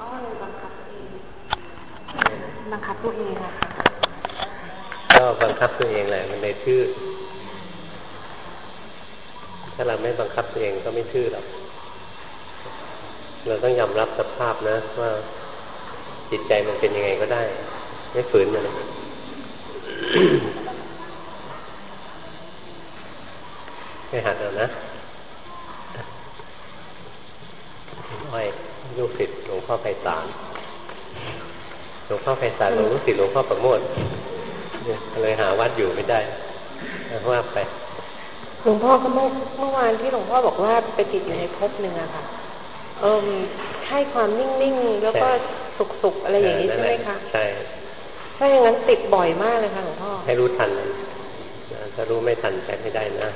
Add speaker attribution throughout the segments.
Speaker 1: ก็เลยบังคับตัวเองบังคับตัวเองอะค่ะ
Speaker 2: ก็บังคับตัวเองแหละมันเลยทื่อถ้าเราไม่บังคับตัวเองก็ไม่ทื่อหรอกเราต้องยอมรับสภาพนะ ว่าจิตใจมันเป็นยังไงก็ได้ ไม่ฝืนมันเลยไม่หัดเอานะอ้อย ลูกศิษย์หลวงพ่อไพศาลหลวงพ่อไพศาลหลวงลูกศิษย์หลวงพ่อประโมทเนี่ยเลยหาวัดอยู่ไม่ได้ว่าไป
Speaker 1: หลวงพ่อก็เมื่อเมื่อวานที่หลวงพ่อบอกว่าไปติดอยู่ในภพหนึ่งอะค่ะเออให้ความนิ่งๆ แล้วก็สุขๆอะไรอย่างนี้ใช่ไหมคะ
Speaker 2: ใช่
Speaker 1: ถ้าอย่างนั้นติดบ่อยมากเลยค่ะหลวงพ่อ
Speaker 2: ให้รู้ทันมันนะถ้ารู้ไม่ทันใช้ไม่ได้นะ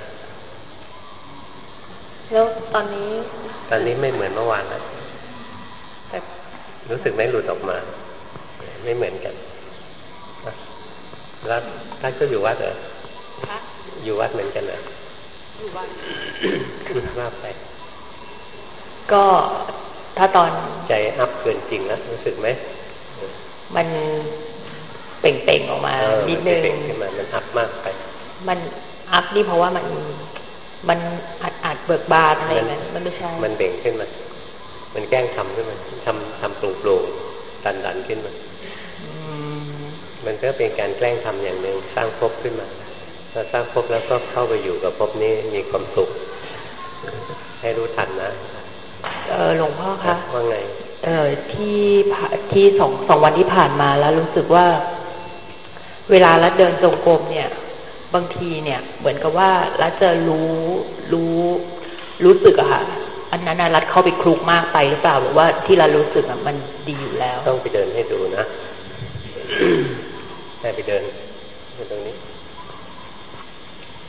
Speaker 1: แล้วตอนนี้
Speaker 2: ตอนนี้ไม่เหมือนเมื่อวานแล้ว
Speaker 1: แต่
Speaker 2: รู้สึกไหมหลุดออกมา ไม่เหมือนกันนะแล้วท่านก็อยู่วัดเหรอ
Speaker 1: คะ
Speaker 2: อยู่วัดเหมือนกันเหรอ
Speaker 1: อยู่วัน
Speaker 2: ว่าไป
Speaker 3: ก็ถ้าตอน
Speaker 2: ใจอัพเกินจริงแล้วรู้สึกไหม
Speaker 3: มันเป่งๆออกมา
Speaker 2: เออ
Speaker 3: นิด
Speaker 2: มั
Speaker 3: นึง
Speaker 2: เป่งขึ้นมามันอัพมากไป
Speaker 3: มันอัพนี่เพราะว่ามันมันอัดอัดเบิกบานอะไรอย่างนั้นมันไม่ใช่
Speaker 2: มันเบ่งขึ้นมา มันแกล้งทำขึ้นมาทำทำปรุงปรุงดันดันขึ้นมา
Speaker 3: อืม
Speaker 2: มันก็เป็นการแกล้งทำอย่างหนึ่งสร้างภพขึ้นมาถ้าสร้างภพแล้วก็เข้าไปอยู่กับภพนี้มีความสุข ให้รู้ทันนะ
Speaker 3: เออหลวงพ่อคะ
Speaker 2: ว่าไง
Speaker 3: เออที่ผ่าที่สองสองวันที่ผ่านมาแล้วรู้สึกว่า เวลารัดเดินจงกรมเนี่ย บางทีเนี่ย เหมือนกับว่ารัดจะรู้รู้รู้สึกอะค่ะ อันนั้นน่ะรัดเข้าไปคลุกมากไปหรือเปล่าหรือว่าที่รัดรู้สึกอะมันดีอยู่แล้ว
Speaker 2: ต้องไปเดินให้ดูนะให้ไปเดินไปตรงนี้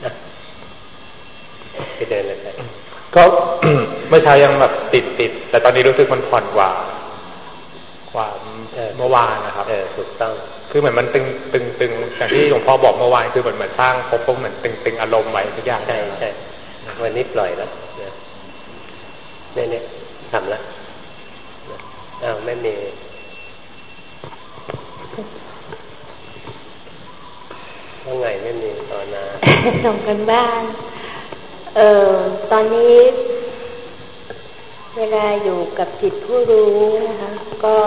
Speaker 2: นะไปเดินเลยไป
Speaker 4: ก็เมื่อเช้ายังแบบติดติดแต่ตอนนี้รู้สึกมันผ่อนกว่า กว่าเมื่อวานนะครับ
Speaker 2: เออถูกต้อง
Speaker 4: คือเหมือนมันตึงตึงตึงอย่างที่หลวงพ่อบอกเมื่อวานคือเหมือนเหมือนสร้างภพเหมือนตึงตึงอารมณ์ไว้ทุกอย่าง
Speaker 2: ใช่ใช่วันนี้ปล่อยแล้วนะ เนี่ยทำละอ้าวไม่มีว่าไงไม่มีตอนนา
Speaker 5: ส่งกันบ้าน เออตอนนี้ เวลาอยู่กับจิตผู้รู้นะคะก็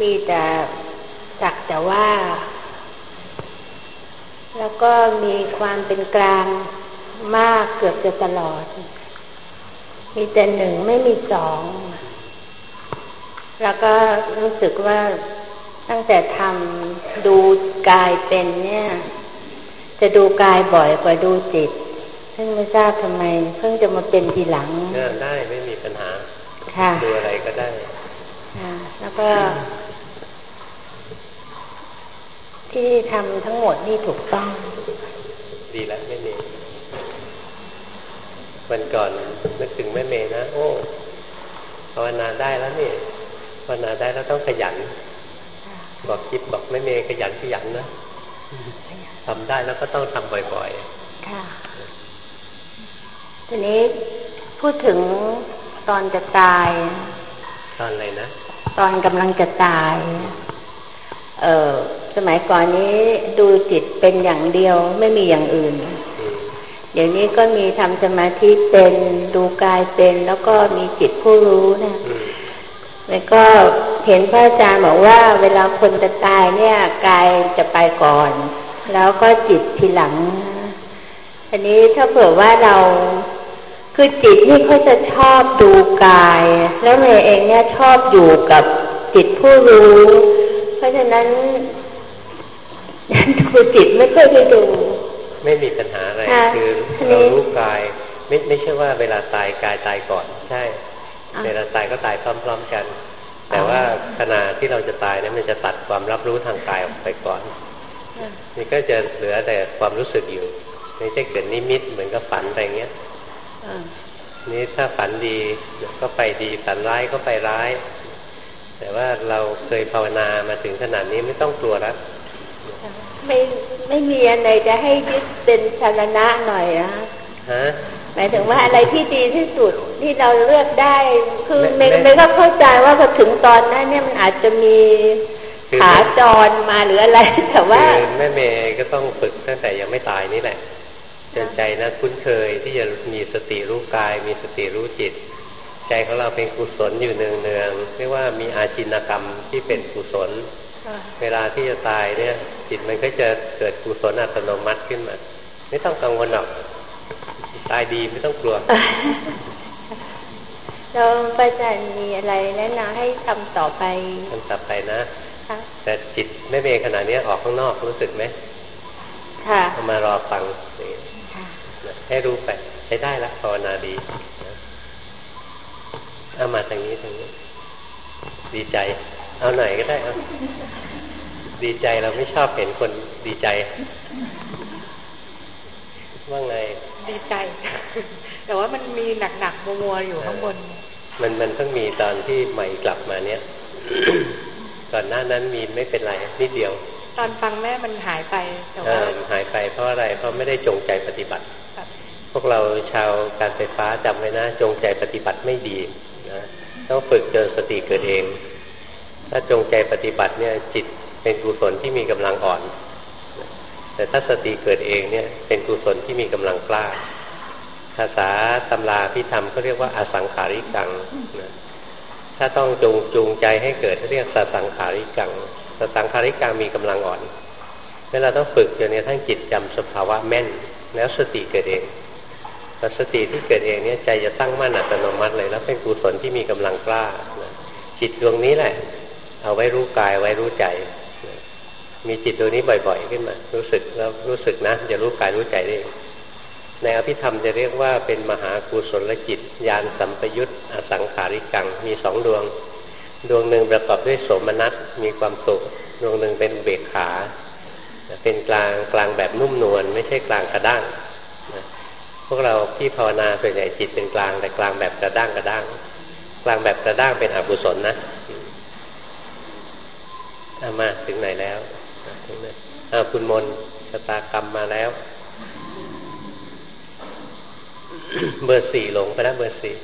Speaker 5: มีแต่สักแต่ว่า แล้วก็มีความเป็นกลางมากเกือบจะตลอด มีแต่หนึ่งไม่มีสอง แล้วก็รู้สึกว่าตั้งแต่ทำดูกายเป็นเนี่ย จะดูกายบ่อยกว่าดูจิต ซึ่งไม่ทราบทำไม เพิ่งจะมาเป็นทีหลัง
Speaker 2: เนี่ยได้ไม่มีปัญหา
Speaker 5: ค่ะ
Speaker 2: ดูอะไรก็ได้
Speaker 5: ค่ะแล้วก็ ที่ทำทั้งหมดนี่ถูกต้อง
Speaker 2: ดีแล้วไม่มี วันก่อนนึกถึงแม่เมย์นะ โอ้ภาวนาได้แล้วนี่ภาวนาได้แล้วต้องขยัน บอกคิดบอกแม่เมย์ขยันขยันนะทำได้แล้วก็ต้องทำบ่อย
Speaker 5: ค่ะ ทีนี้พูดถึงตอนจะตาย
Speaker 2: ๆตอนอะไรนะ
Speaker 5: ตอนกำลังจะตาย เออสมัยก่อนนี้ดูจิตเป็นอย่างเดียวไม่มีอย่างอื่น
Speaker 2: อืม
Speaker 5: เดี๋ยวนี้ก็มีทำสมาธิเป็นดูกายเป็น แล้วก็มีจิตผู้รู้นะ
Speaker 2: อืม
Speaker 5: แล้วก็เห็นพระอาจารย์บอกว่า เวลาคนจะตายเนี่ยกายจะไปก่อน แล้วก็จิตทีหลัง อันนี้ถ้าเผื่อว่าเราคือจิตนี่เขาจะชอบดูกาย แล้วเมย์เองเนี่ยชอบอยู่กับจิตผู้รู้ เพราะฉะนั้นดูจิตไม่ค่อยได้ดู
Speaker 2: ไม่มีปัญหาอะไร
Speaker 5: ค่ะ
Speaker 2: คือ
Speaker 5: ทีนี้
Speaker 2: เรารู้กาย ไม่ไม่ใช่ว่าเวลาตายกายตายก่อน ใช่
Speaker 5: อะ
Speaker 2: เวลาตายก็ตายพร้อม ๆกัน แต่ว่าขณะที่เราจะตายนั้นมันจะตัดความรับรู้ทางกายออกไปก่อนนี่ก็จะเหลือแต่ความรู้สึกอยู่ไม่ใช่เกิดนิมิตเหมือนกับฝันอะไรเงี้ย
Speaker 5: อ่า
Speaker 2: นี่ถ้าฝันดีก็ไปดีฝันร้ายก็ไปร้าย แต่ว่าเราเคยภาวนามาถึงขนาดนี้ไม่ต้องกลัวแล้ว
Speaker 5: ไม่ไม่มีอันไหนจะให้ยึดเป็นชานะหน่อยนะ
Speaker 2: ฮะ
Speaker 6: หมายถึงว่าอะไรที่ดีที่สุดที่เราเลือกได้ คือเมย์เมย์ก็เข้าใจว่าพอถึงตอนนั้นเนี่ยมันอาจจะมีขาจรมาหรืออะไรแต่ว่า
Speaker 2: แม่เมย์ก็ต้องฝึกตั้งแต่ยังไม่ตายนี่แหละจนใจนะคุ้นเคยที่จะมีสติรู้กาย มีสติรู้จิต ใจของเราเป็นกุศลอยู่เนืองเนืองเรียกว่ามีอาชินกรรมที่เป็นกุศล เวลาที่จะตายเนี่ย จิตมันก็จะเกิดกุศลอัตโนมัติขึ้นมา ไม่ต้องกังวลหรอก ตายดีไม่ต้องกลัว
Speaker 6: เราประจันมีอะไรแนะนำให้ทำต่อไป
Speaker 2: ทำต่อไปนะแต่จิตไม่เมขนาดนี้ออกข้างนอกรู้สึกไหม
Speaker 6: ค่ะ
Speaker 2: มารอฟังให้รู้ไปใช้ได้ละภาวนาดีเอามาทางนี้ทางนี้ ดีใจ เอาหน่อยก็ได้เอาดีใจเราไม่ชอบเห็นคนดีใจว่าไง
Speaker 7: ดีใจ แต่ว่ามันมีหนักๆมัวๆอยู่ข้างบน
Speaker 2: มันมันต้องมีตอนที่ใหม่กลับมาเนี้ยก่อนหน้านั้นมีไม่เป็นไรนิดเดียว
Speaker 7: ตอนฟังแม่มันหายไปแต่
Speaker 2: ว่าหายไปเพราะอะไรเพราะไม่ได้จงใจปฏิบัติพวกเราชาวการไฟฟ้าจำไว้นะ จงใจปฏิบัติไม่ดีนะต้องฝึกเจอสติเกิดเอง ถ้าจงใจปฏิบัติเนี่ยจิตเป็นกุศลที่มีกำลังอ่อน แต่ถ้าสติเกิดเองเนี่ยเป็นกุศลที่มีกำลังกล้า ภาษาตำราพิธรรมเขาเรียกว่าอสังขาริกังนะถ้าต้องจงจูงใจให้เกิดเรียกสสังขาริกังสสังขาริกังมีกำลังอ่อนเวลาต้องฝึกจนนี้ทั้งจิตจำสภาวะแม่น แล้วสติเกิดเองแต่สติที่เกิดเองเนี่ยใจจะตั้งมั่นอัตโนมัติเลย แล้วเป็นกุศลที่มีกำลังกล้าจิตดวงนี้แหละ เอาไว้รู้กายไว้รู้ใจ มีจิตดวนี้บ่อย ๆ ขึ้นมา รู้สึกแล้วรู้สึกนะจะรู้กายรู้ใจได้ในอภิธรรมจะเรียกว่าเป็นมหากุศลจิตญาณสัมปยุตอสังขาริกัง มีสองดวง ดวงหนึ่งประกอบด้วยโสมนัสมีความสุข ดวงหนึ่งเป็นเบกขา เป็นกลางกลางแบบนุ่มนวลไม่ใช่กลางกระด้างพวกเราที่ภาวนาส่วนใหญ่จิตเป็นกลางแต่กลางแบบกระด้างกระด้าง กลางแบบกระด้างเป็นอกุศลนะ อามาถึงไหนแล้วถึงไหนคุณมนชะตากรรมมาแล้ว เบอร์สี่หลงไปแล้วเบอร์สี่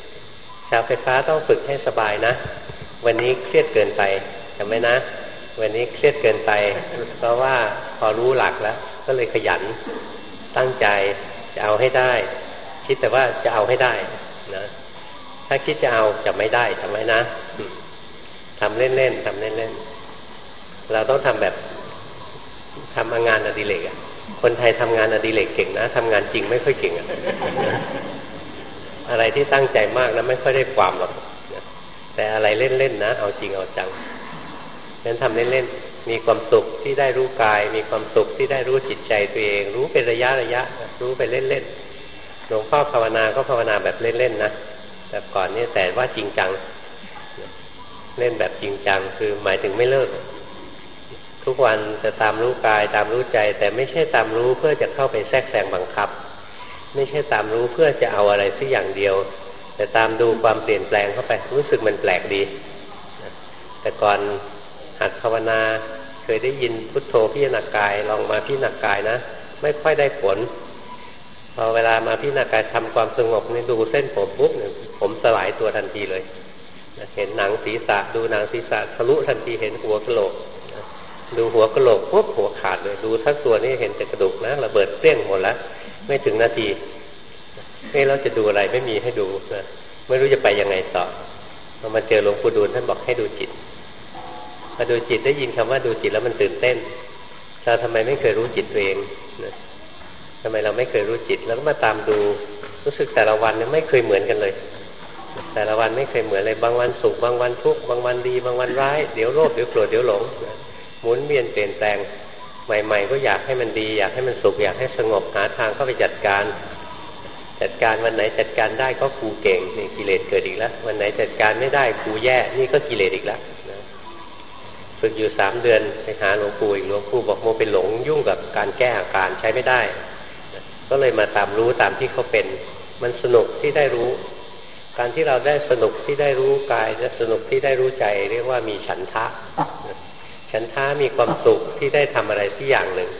Speaker 2: ชาวไฟฟ้าต้องฝึกให้สบายนะ วันนี้เครียดเกินไปจำไหมนะ วันนี้เครียดเกินไป เพราะว่าพอรู้หลักแล้ว ก็เลยขยันตั้งใจจะเอาให้ได้ คิดแต่ว่าจะเอาให้ได้นะถ้าคิดจะเอาจะไม่ได้ทำไมนะทำเล่นๆทำเล่นๆ เราต้องทำแบบทำงานอดิเรกอะคนไทยทำงานอดิเรกเก่งนะทำงานจริงไม่ค่อยเก่งอะอะไรที่ตั้งใจมากนะไม่ค่อยได้ความหรอกแต่อะไรเล่นๆนะ เอาจริงเอาจังนั้นทำเล่นๆมีความสุขที่ได้รู้กาย มีความสุขที่ได้รู้จิตใจตัวเอง รู้เป็นระยะระยะ รู้ไปเล่นๆหลวงพ่อภาวนาก็ภาวนาแบบเล่นๆนะแบบก่อนนี่แต่ว่าจริงจัง เล่นแบบจริงจังคือหมายถึงไม่เลิก ทุกวันจะตามรู้กายตามรู้ใจ แต่ไม่ใช่ตามรู้เพื่อจะเข้าไปแทรกแซงบังคับ ไม่ใช่ตามรู้เพื่อจะเอาอะไรสักอย่างเดียว แต่ตามดูความเปลี่ยนแปลงเข้าไปรู้สึกมันแปลกดี แต่ก่อนหัดภาวนาเคยได้ยินพุทโธพิจารณากายลองมาพิจารณากายนะ ไม่ค่อยได้ผล พอเวลามาพิจารณากายทำความสงบนี่ดูเส้นผมปุ๊บเนี่ยผมสลายตัวทันทีเลยเห็นหนังศีรษะดูหนังศีรษะทะลุทันทีเห็นหัวกะโหลก ดูหัวกระโหลกปุ๊บหัวขาดเลยดูทั้งตัวนี่เห็นแต่กระดูกนะระเบิดเปรี้ยงหมดแล้วไม่ถึงนาทีเฮ้เราจะดูอะไรไม่มีให้ดูนะไม่รู้จะไปยังไงต่อพอมาเจอหลวงปู่ดูลท่านบอกให้ดูจิตมาดูจิตได้ยินคำว่าดูจิตแล้วมันตื่นเต้นเราทำไมไม่เคยรู้จิตตัวเองนะทำไมเราไม่เคยรู้จิตแล้วก็มาตามดูรู้สึกแต่ละวันเนี่ยไม่เคยเหมือนกันเลย แต่ละวันไม่เคยเหมือนเลยบางวันสุขบางวันทุกข์บางวันดี บางวันร้ายเดี๋ยวโลภเดี๋ยวโกรธเดี๋ยวหลง หมุนเวียนเปลี่ยนแปลงใหม่ ๆ ก็อยากให้มันดี อยากให้มันสุขอยากให้สงบหาทางเข้าไปจัดการ จัดการวันไหนจัดการได้ก็ครูเก่งนี่กิเลสเกิดอีกแล้ววันไหนจัดการไม่ได้ครูแย่นี่ก็กิเลสอีกแล้วฝึกอยู่สามเดือนไปหาหลวงปู่อีกหลวงปู่บอกโมเป็นหลงยุ่งกับการแก้อาการใช้ไม่ได้ ก็เลยมาตามรู้ตามที่เขาเป็น มันสนุกที่ได้รู้ การที่เราได้สนุกที่ได้รู้กายและสนุกที่ได้รู้ใจ เรียกว่ามีฉันทะ ฉันท้ามีความสุขที่ได้ทำอะไรที่อย่างหนึ่ง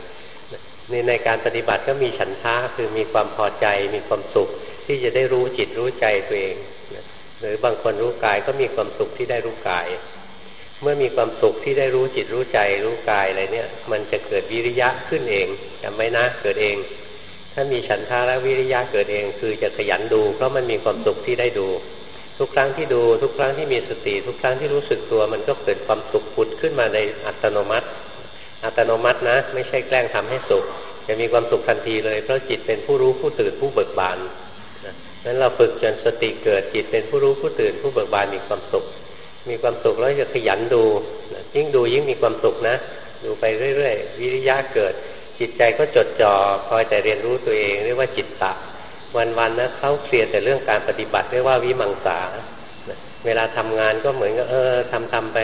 Speaker 2: ในในการปฏิบัติก็มีฉันท้าคือมีความพอใจ มีความสุขที่จะได้รู้จิตรู้ใจตัวเอง หรือบางคนรู้กายก็มีความสุขที่ได้รู้กาย เมื่อมีความสุขที่ได้รู้จิตรู้ใจ รู้กายอะไรเนี่ย มันจะเกิดวิริยะขึ้นเองจำไว้นะเกิดเอง ถ้ามีฉันทาและวิริยะเกิดเอง คือจะขยันดู เพราะมันมีความสุขที่ได้ดู ทุกครั้งที่ดูทุกครั้งที่มีสติทุกครั้งที่รู้สึกตัว มันก็เกิดความสุขผุดขึ้นมาในอัตโนมัติ อัตโนมัตินะ ไม่ใช่แกล้งทำให้สุข จะมีความสุขทันทีเลย เพราะจิตเป็นผู้รู้ผู้ตื่นผู้เบิกบานนั้นเราฝึกจนสติเกิดจิตเป็นผู้รู้ผู้ตื่นผู้เบิกบานมีความสุข มีความสุขแล้วจะขยันดูยิ่งดูยิ่งมีความสุขนะ ดูไปเรื่อยๆวิริยะเกิด จิตใจก็จดจอ่อคอยแต่เรียนรู้ตัวเอง เรียกว่าจิตตะ วันๆนะเขาเคลียร์แต่เรื่องการปฏิบัติเรียกว่าวิมังสาเวลาทำงานก็เหมือนกับเออทำทำไป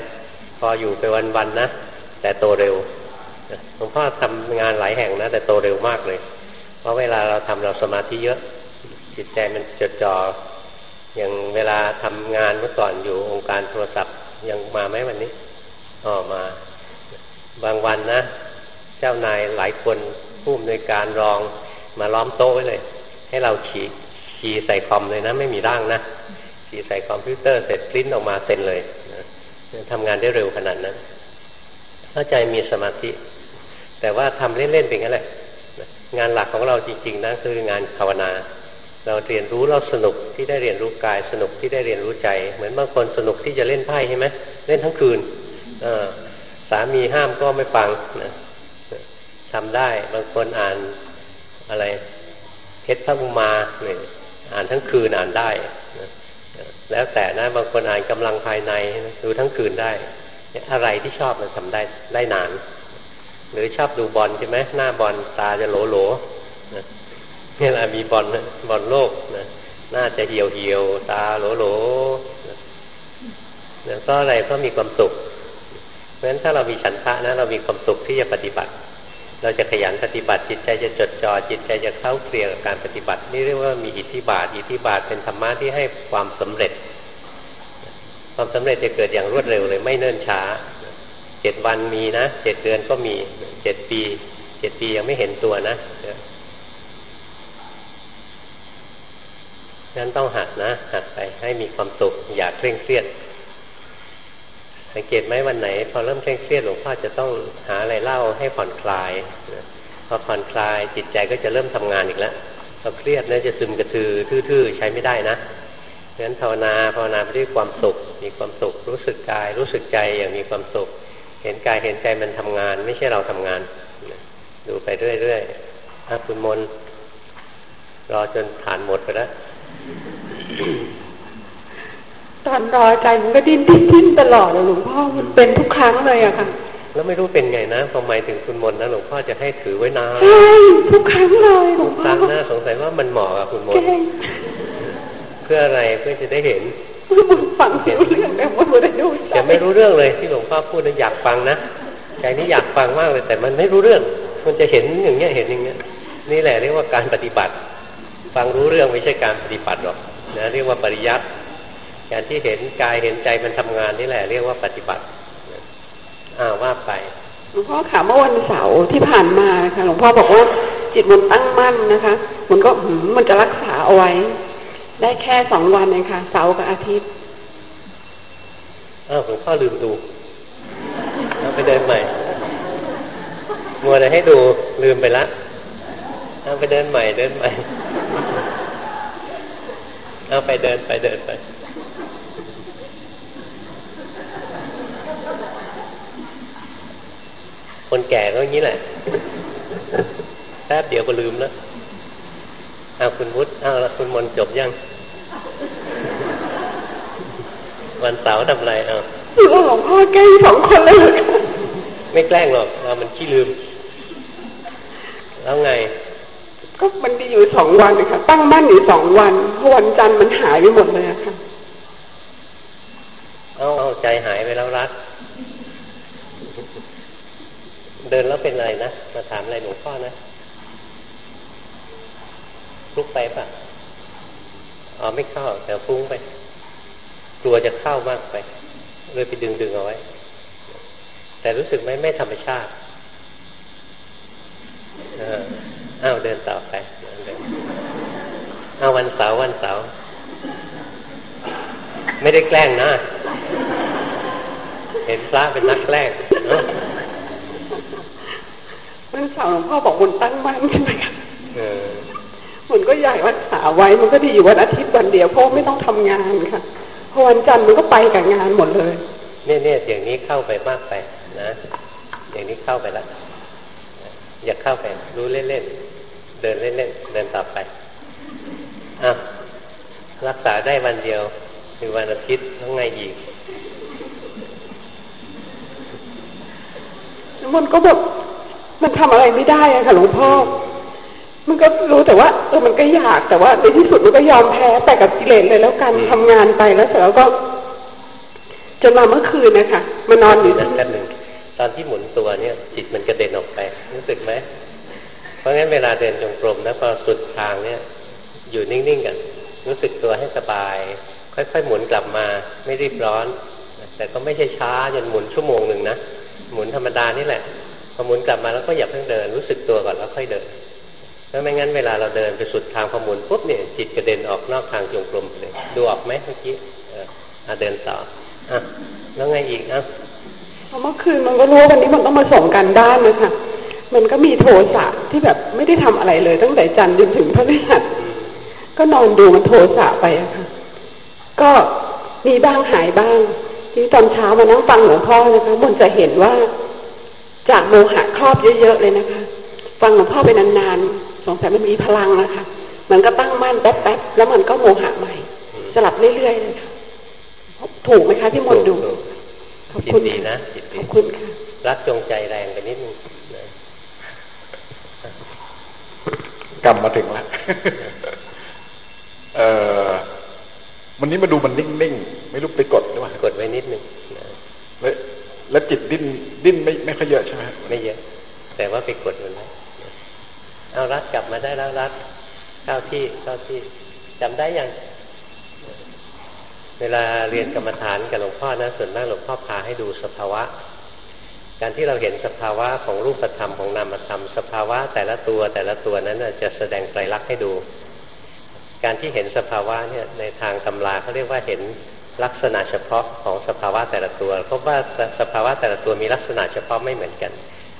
Speaker 2: พออยู่ไปวันๆนะแต่โตเร็วหลวงพ่อทำงานหลายแห่งนะ แต่โตเร็วมากเลย เพราะเวลาเราทำเราสมาธิเยอะ จิตใจมันจดจ่ออย่างเวลาทำงานเมื่อก่อนอยู่องค์การโทรศัพท์ยังมาไหมวันนี้อ๋อมาบางวันนะ เจ้านายหลายคนผู้อำนวยการรองมาล้อมโต๊ะไว้เลย ให้เราขี่ขี่ใส่คอมเลยนะ ไม่มีร่างนะขีใส่คอมพิวเตอร์เสร็จปริ้นออกมาเซ็นเลยนะทำงานได้เร็วขนาดนั้นเข้าใจมีสมาธิ แต่ว่าทำเล่นๆเป็นแค่ไรงานหลักของเราจริงๆนะคืองานภาวนา เราเรียนรู้เราสนุกที่ได้เรียนรู้กายสนุกที่ได้เรียนรู้ใจ เหมือนบางคนสนุกที่จะเล่นไพ่ใช่ไหมเล่นทั้งคืนสามีห้ามก็ไม่ฟังนะทำได้บางคนอ่านอะไร เพชรพระอุมาเนี่ยอ่านทั้งคืนอ่านได้นะแล้วแต่นะบางคนอ่านกำลังภายในดูทั้งคืนได้ อะไรที่ชอบมันทำได้ได้นาน หรือชอบดูบอลใช่ไหมหน้าบอลตาจะโหลโหลนี่แหละมีบอลบอลโลกนะน่าจะเหี่ยวเหี่ยวตาโหลโหลนะก็อะไรก็มีความสุขเพราะฉะนั้นถ้าเรามีฉันทะนะเรามีความสุขที่จะปฏิบัติ เราจะขยันปฏิบัติจิตใจจะจดจ่อจิตใจจะเข้าเคลียร์กับการปฏิบัติ นี่เรียกว่ามีอิทธิบาท อิทธิบาทเป็นธรรมะที่ให้ความสำเร็จ ความสำเร็จจะเกิดอย่างรวดเร็วเลยไม่เนิ่นช้าเจ็ดวันมีนะเจ็ดเดือนก็มีเจ็ดปีเจ็ดปียังไม่เห็นตัวนะนั้นต้องหัดนะหัดไปให้มีความสุขอย่าเคร่งเครียด สังเกตไหมวันไหน พอเริ่มเคร่งเครียดหลวงพ่อจะต้องหาอะไรเล่าให้ผ่อนคลายพอผ่อนคลายจิตใจก็จะเริ่มทำงานอีกแล้วพอเครียดเนี่ยจะซึมกระทือทื่อๆใช้ไม่ได้นะเพราะฉะนั้นภาวนาภาวนาไปด้วยความสุข มีความสุข รู้สึกกาย รู้สึกใจอย่างมีความสุข เห็นกายเห็นใจมันทำงาน ไม่ใช่เราทำงาน ดูไปเรื่อยๆถ้าคุณมนรอจนผ่านหมดไปแล้ว
Speaker 7: ตอนรอใจมันก็ดิ้นดิ้นดิ้นตลอดหลวงพ่อมันเป็นทุกครั้งเลยอะค่ะ
Speaker 2: แล้วไม่รู้เป็นไงนะพอหมายถึงคุณมนนะหลวงพ่อจะให้ถือไว้นาน
Speaker 7: ใช่ทุกครั้งเลยหลวงพ่อ
Speaker 2: ครั้งนะสงสัยว่ามันเหมาะกับคุณมนเพื่ออะไรเพื่อจะได้เห็น
Speaker 7: ฟังเรื่องแต่ว่าไม่ได้ดู
Speaker 2: จะไม่รู้เรื่องเลยที่หลวงพ่อพูดนะอยากฟังนะใจนี้อยากฟังมากเลย แต่มันไม่รู้เรื่อง มันจะเห็นอย่างเงี้ยเห็นอย่างเงี้ยนี่แหละเรียกว่าการปฏิบัติ ฟังรู้เรื่องไม่ใช่การปฏิบัติหรอกนะเรียกว่าปริยัติ การที่เห็นกายเห็นใจมันทำงานนี่แหละ เรียกว่าปฏิบัติอ้าวว่าไป
Speaker 7: หลวงพ่อค่ะเมื่อวันเสาร์ที่ผ่านมาค่ะหลวงพ่อบอกว่าจิตมันตั้งมั่นนะคะ มันก็หืมมันจะรักษาเอาไว้ ได้แค่สองวันเองค่ะเสาร์กับอาทิตย์
Speaker 2: อ้าวหลวงพ่อลืมดูเอาไปเดินใหม่มัวแต่ให้ดูลืมไปละเอาไปเดินใหม่เดินใหม่เอาไปเดินไปเดินไป คนแก่ก็อย่างนี้แหละแป๊บเดียวก็ลืมแล้วเอาคุณพุทธเอาละคุณมนจบยัง วันเสาร์ทำไรเอา
Speaker 7: หลวงพ่อแกล้งสองคนเลย
Speaker 2: ไม่แกล้งหรอกเรามันขี้ลืม แล้วไง
Speaker 7: ก็มันดีอยู่สองวันเลยค่ะตั้งมั่นอยู่สองวันเพราะวันจันทร์มันหายไปหมดเลยอะค่ะ
Speaker 2: เอาเอาใจหายไปแล้วรัก เดินแล้วเป็นอะไรนะ มาถามอะไรหลวงพ่อนะลุกไปปะอ๋อไม่เข้า แต่ฟุ้งไป กลัวจะเข้ามากไป เลยไปดึงดึงเอาไว้ แต่รู้สึกไหมไม่ธรรมชาติอ้าวเดินต่อไปเอาวันเสาร์วันเสาร์ไม่ได้แกล้งนะ เห็นพระเป็นนักแกล้งเนาะ
Speaker 7: วันเสาร์หลวงพ่อบอกวันตั้งมั่นใช่ไหมคะ
Speaker 2: เออ
Speaker 7: มันก็อยากรักษาไว้มันก็ดีอยู่วันอาทิตย์วันเดียวเพราะไม่ต้องทำงานค่ะพอวันจันทร์มันก็ไปกับงานหมดเลย
Speaker 2: เนี่ยเนี่ยอย่างนี้เข้าไปมากไปนะอย่างนี้เข้าไปแล้วอย่าเข้าไปรู้เล่นๆเดินเล่นๆเดินต่อไปอะรักษาได้วันเดียวคือวันอาทิตย์แล้วไงอีก
Speaker 7: มันก็แบบ มันทำอะไรไม่ได้อะค่ะหลวงพ่อ มันก็รู้แต่ว่าเออมันก็อยากแต่ว่าในที่สุดมันก็ยอมแพ้แต่กับกิเลสเลยแล้วกัน
Speaker 2: อืม
Speaker 7: ทำงานไปแล้วเสร็จแล้วก็ จนมาเมื่อคืนนะคะมานอนอยู่
Speaker 2: นั่
Speaker 7: ที่
Speaker 2: นกันหนึ่งตอนที่หมุนตัวเนี่ย จิตมันกระเด็นออกไป รู้สึกไหมเพราะงั้นเวลาเดินจงกรมนะพอสุดทางเนี่ย อยู่นิ่งๆกันรู้สึกตัวให้สบาย ค่อยๆหมุนกลับมาไม่รีบร้อน แต่ก็ไม่ใช่ช้าจนหมุนชั่วโมงหนึ่งนะหมุนธรรมดานี่แหละ พอหมุนกลับมาแล้วก็อย่าเพิ่งเดิน รู้สึกตัวก่อนแล้วค่อยเดินแล้วไม่งั้นเวลาเราเดินไปสุดทางพอหมุนปุ๊บเนี่ยจิตกระเด็นออกนอกทางจงกรมไปเลยดูออกไหมเมื่อกี้เอออะเดินต่ออะแล้วไงอีกอะ
Speaker 7: เมื่อคืนมันก็รู้วันนี้มันต้องมาส่งกันด้านนะคะมันก็มีโทสะที่แบบไม่ได้ทำอะไรเลย ตั้งแต่จันทร์จนถึงพฤหัสก็นอนดูมันโทสะไปอะค่ะ ก็มีบ้างหายบ้าง ที่ตอนเช้ามานั่งฟังหลวงพ่อนะคะมันจะเห็นว่า จากโมหะครอบเยอะๆเลยนะคะ ฟังหลวงพ่อไปนานๆสงสัยมันมีพลังนะคะมันก็ตั้งมั่นแป๊บๆแล้วมันก็โมหะใหม่ สลับเรื่อยๆเลยค่ะถูกไหมคะที่มนต์ดู
Speaker 2: ถูก
Speaker 7: ขอบ
Speaker 2: จิต
Speaker 7: คุณ
Speaker 2: ดีนะจิต
Speaker 7: ข
Speaker 2: ดี
Speaker 7: อบคุณค่ะ
Speaker 2: รักจงใจแรงไปนิดนึงนะ
Speaker 4: กลับมาถึงแล้วเออวันนี้มาดูมันนิ่งๆ ไม่รู้ไปกดหรือเปล่าก
Speaker 2: ดไว้นิดนึงนะ
Speaker 4: แล้ว แล้วจิตดิ้นดิ้นไม่ไม่ค่อยเยอะใช่ไหม
Speaker 2: ไม่เยอะ แต่ว่าไปกดมันไว้นเอารัดกลับมาได้แล้วรัดเข้าที่เข้าที่จำได้ยังเวลาเรียนกรรมฐานกับหลวงพ่อนะส่วนมากหลวงพ่อพาให้ดูสภาวะ การที่เราเห็นสภาวะของรูปธรรมของนามธรรม สภาวะแต่ละตัวแต่ละตัวนั้นจะแสดงไตรลักษณ์ให้ดู การที่เห็นสภาวะเนี่ยในทางตำราเขาเรียกว่าเห็น ลักษณะเฉพาะของสภาวะแต่ละตัวพราะว่าสภาวะแต่ละตัวมีลักษณะเฉพาะไม่เหมือนกัน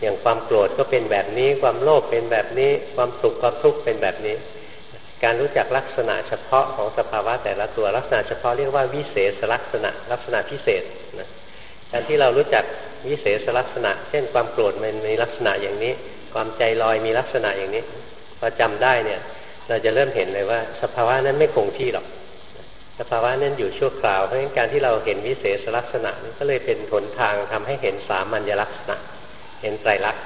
Speaker 2: อย่างความโกรธก็เป็นแบบนี้ ความโลภเป็นแบบนี้ ความสุขความทุกข์เป็นแบบนี้ การรู้จักลักษณะเฉพาะของสภาวะแต่ละตัว ลักษณะเฉพาะเรียกว่าวิเศษลักษณะ ลักษณะพิเศษนะการที่เรารู้จักวิเศษลักษณะ เช่นความโกรธมันมีลักษณะอย่างนี้ ความใจลอยมีลักษณะอย่างนี้พอจำได้เนี่ย เราจะเริ่มเห็นเลยว่า สภาวะนั้นไม่คงที่หรอก สภาวะนั้นอยู่ชั่วคราว เพราะฉะนั้นการที่เราเห็นวิเศษลักษณะนี่ก็เลยเป็นหนทางทำให้เห็นสามัญลักษณะ เห็นไตรลักษณ์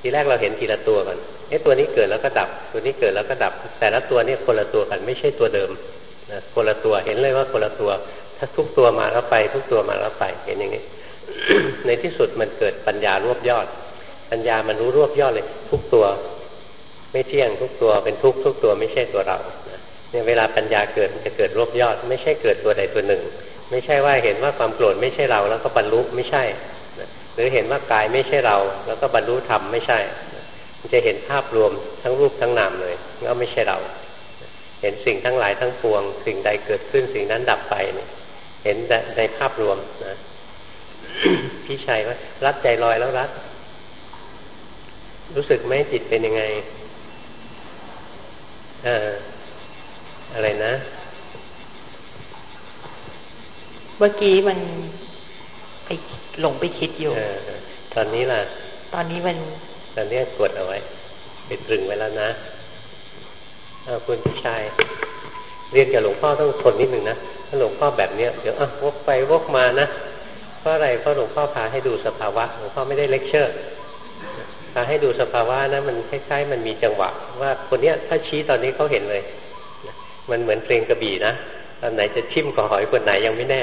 Speaker 2: ทีแรกเราเห็นทีละตัวก่อนเอ๊ะตัวนี้เกิดแล้วก็ดับ ตัวนี้เกิดแล้วก็ดับ แต่ละตัวนี่คนละตัวกันไม่ใช่ตัวเดิมนะคนละตัวเห็นเลยว่าคนละตัว ถ้าทุกตัวมาแล้วไป ทุกตัวมาแล้วไปเห็นอย่างนี้ ในที่สุดมันเกิดปัญญารวบยอด ปัญญามันรู้รวบยอดเลย ทุกตัว ไม่เที่ยงทุกตัวเป็นทุกทุกตัวไม่ใช่ตัวเรานะ เนี่ยเวลาปัญญาเกิดมันจะเกิดรวบยอด ไม่ใช่เกิดตัวใดตัวหนึ่ง ไม่ใช่ว่าเห็นว่าความโกรธไม่ใช่เราแล้วก็บรรลุไม่ใช่ หรือเห็นว่ากายไม่ใช่เรา แล้วก็บรรลุธรรมไม่ใช่ มันจะเห็นภาพรวมทั้งรูปทั้งนามเลยว่าไม่ใช่เรา เห็นสิ่งทั้งหลายทั้งปวง สิ่งใดเกิดขึ้นสิ่งนั้นดับไปเนี่ยเห็นในภาพรวมนะพี่ชัยว่ารัดใจลอยแล้วรัดรู้สึกไหมจิตเป็นยังไง เออ อะไรนะ
Speaker 3: เมื่อกี้มันไปหลงไปคิดอยู่
Speaker 2: เออตอนนี้ล่ะ
Speaker 3: ตอนนี้มัน
Speaker 2: ตอนนี้กดเอาไว้ไปตรึงไว้แล้วนะเอาคุณพี่ชาย เรียนกับหลวงพ่อต้องทนนิดหนึ่งนะถ้าหลวงพ่อแบบเนี้ยเดี๋ยวอะวกไปวกมานะเพราะอะไรเพราะหลวงพ่อพาให้ดูสภาวะหลวงพ่อไม่ได้เลคเชอร์พาให้ดูสภาวะนะมันคล้ายๆมันมีจังหวะ ว่าคนเนี้ยถ้าชี้ตอนนี้เขาเห็นเลย มันเหมือนเพลงกระบี่นะตอนไหนจะชิมกับหอยคนไหนยังไม่แน่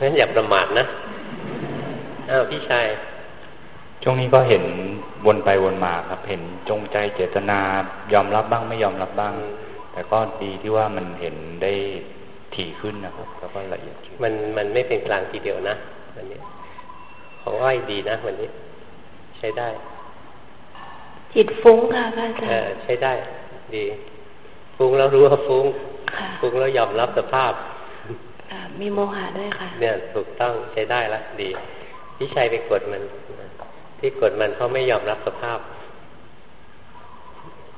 Speaker 2: งั้นอย่าประมาทนะอ้าวพี่ชาย
Speaker 8: ช่วงนี้ก็เห็นวนไปวนมาครับ เห็นจงใจเจตนายอมรับบ้างไม่ยอมรับบ้าง แต่ก็ดีที่ว่ามันเห็นได้ถี่ขึ้นนะครับ แล้วก็ละเอียดขึ้น
Speaker 2: มันมันไม่เป็นกลางทีเดียวนะวันนี้ของอ้อยดีนะวันนี้ ใช้ได้
Speaker 6: จิตฟุ้งค่ะพระอาจา
Speaker 2: เอ
Speaker 6: ร
Speaker 2: อ
Speaker 6: ย์
Speaker 2: ใช้ได้ ดี
Speaker 6: จ
Speaker 2: ฟุ้งแล้วรู้ว่าฟุ้ง ฟุ้งแล้วยอมรับสภาพ
Speaker 3: มีโมหะด้วยค่ะ
Speaker 2: เนี่ยถูกต้องใช้ได้ละดีพี่ชัยไปกดมัน ที่กดมันเพราะไม่ยอมรับสภาพ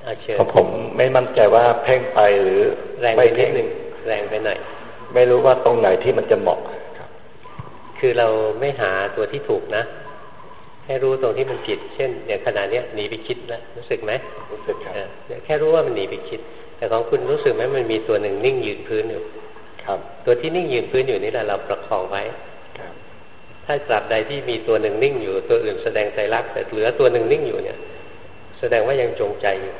Speaker 9: อาเชิญผมไม่มั่นใจว่าเพ่งไปหรือ
Speaker 2: แรงไปนิดหนึ่งแรงไปหน่อย
Speaker 9: ไม่รู้ว่าตรงไหนที่มันจะเหมาะ
Speaker 2: คือเราไม่หาตัวที่ถูกนะ ให้รู้ตรงที่มันผิด เช่นอย่างขณะนี้หนีไปคิดแล้วรู้สึกไหม
Speaker 9: รู้สึกครับ
Speaker 2: แค่รู้ว่ามันหนีไปคิด แต่ของคุณรู้สึกไหมมันมีตัวหนึ่งนิ่งยืนพื้นอยู่
Speaker 9: ครับ
Speaker 2: ตัวที่นิ่งยืนพื้นอยู่นี่แหละเราประคองไว้
Speaker 9: ครับ
Speaker 2: ถ้าตราบใดที่มีตัวหนึ่งนิ่งอยู่ ตัวอื่นแสดงใจรักแต่เหลือตัวหนึ่งนิ่งอยู่เนี่ย แสดงว่ายังจงใจอยู่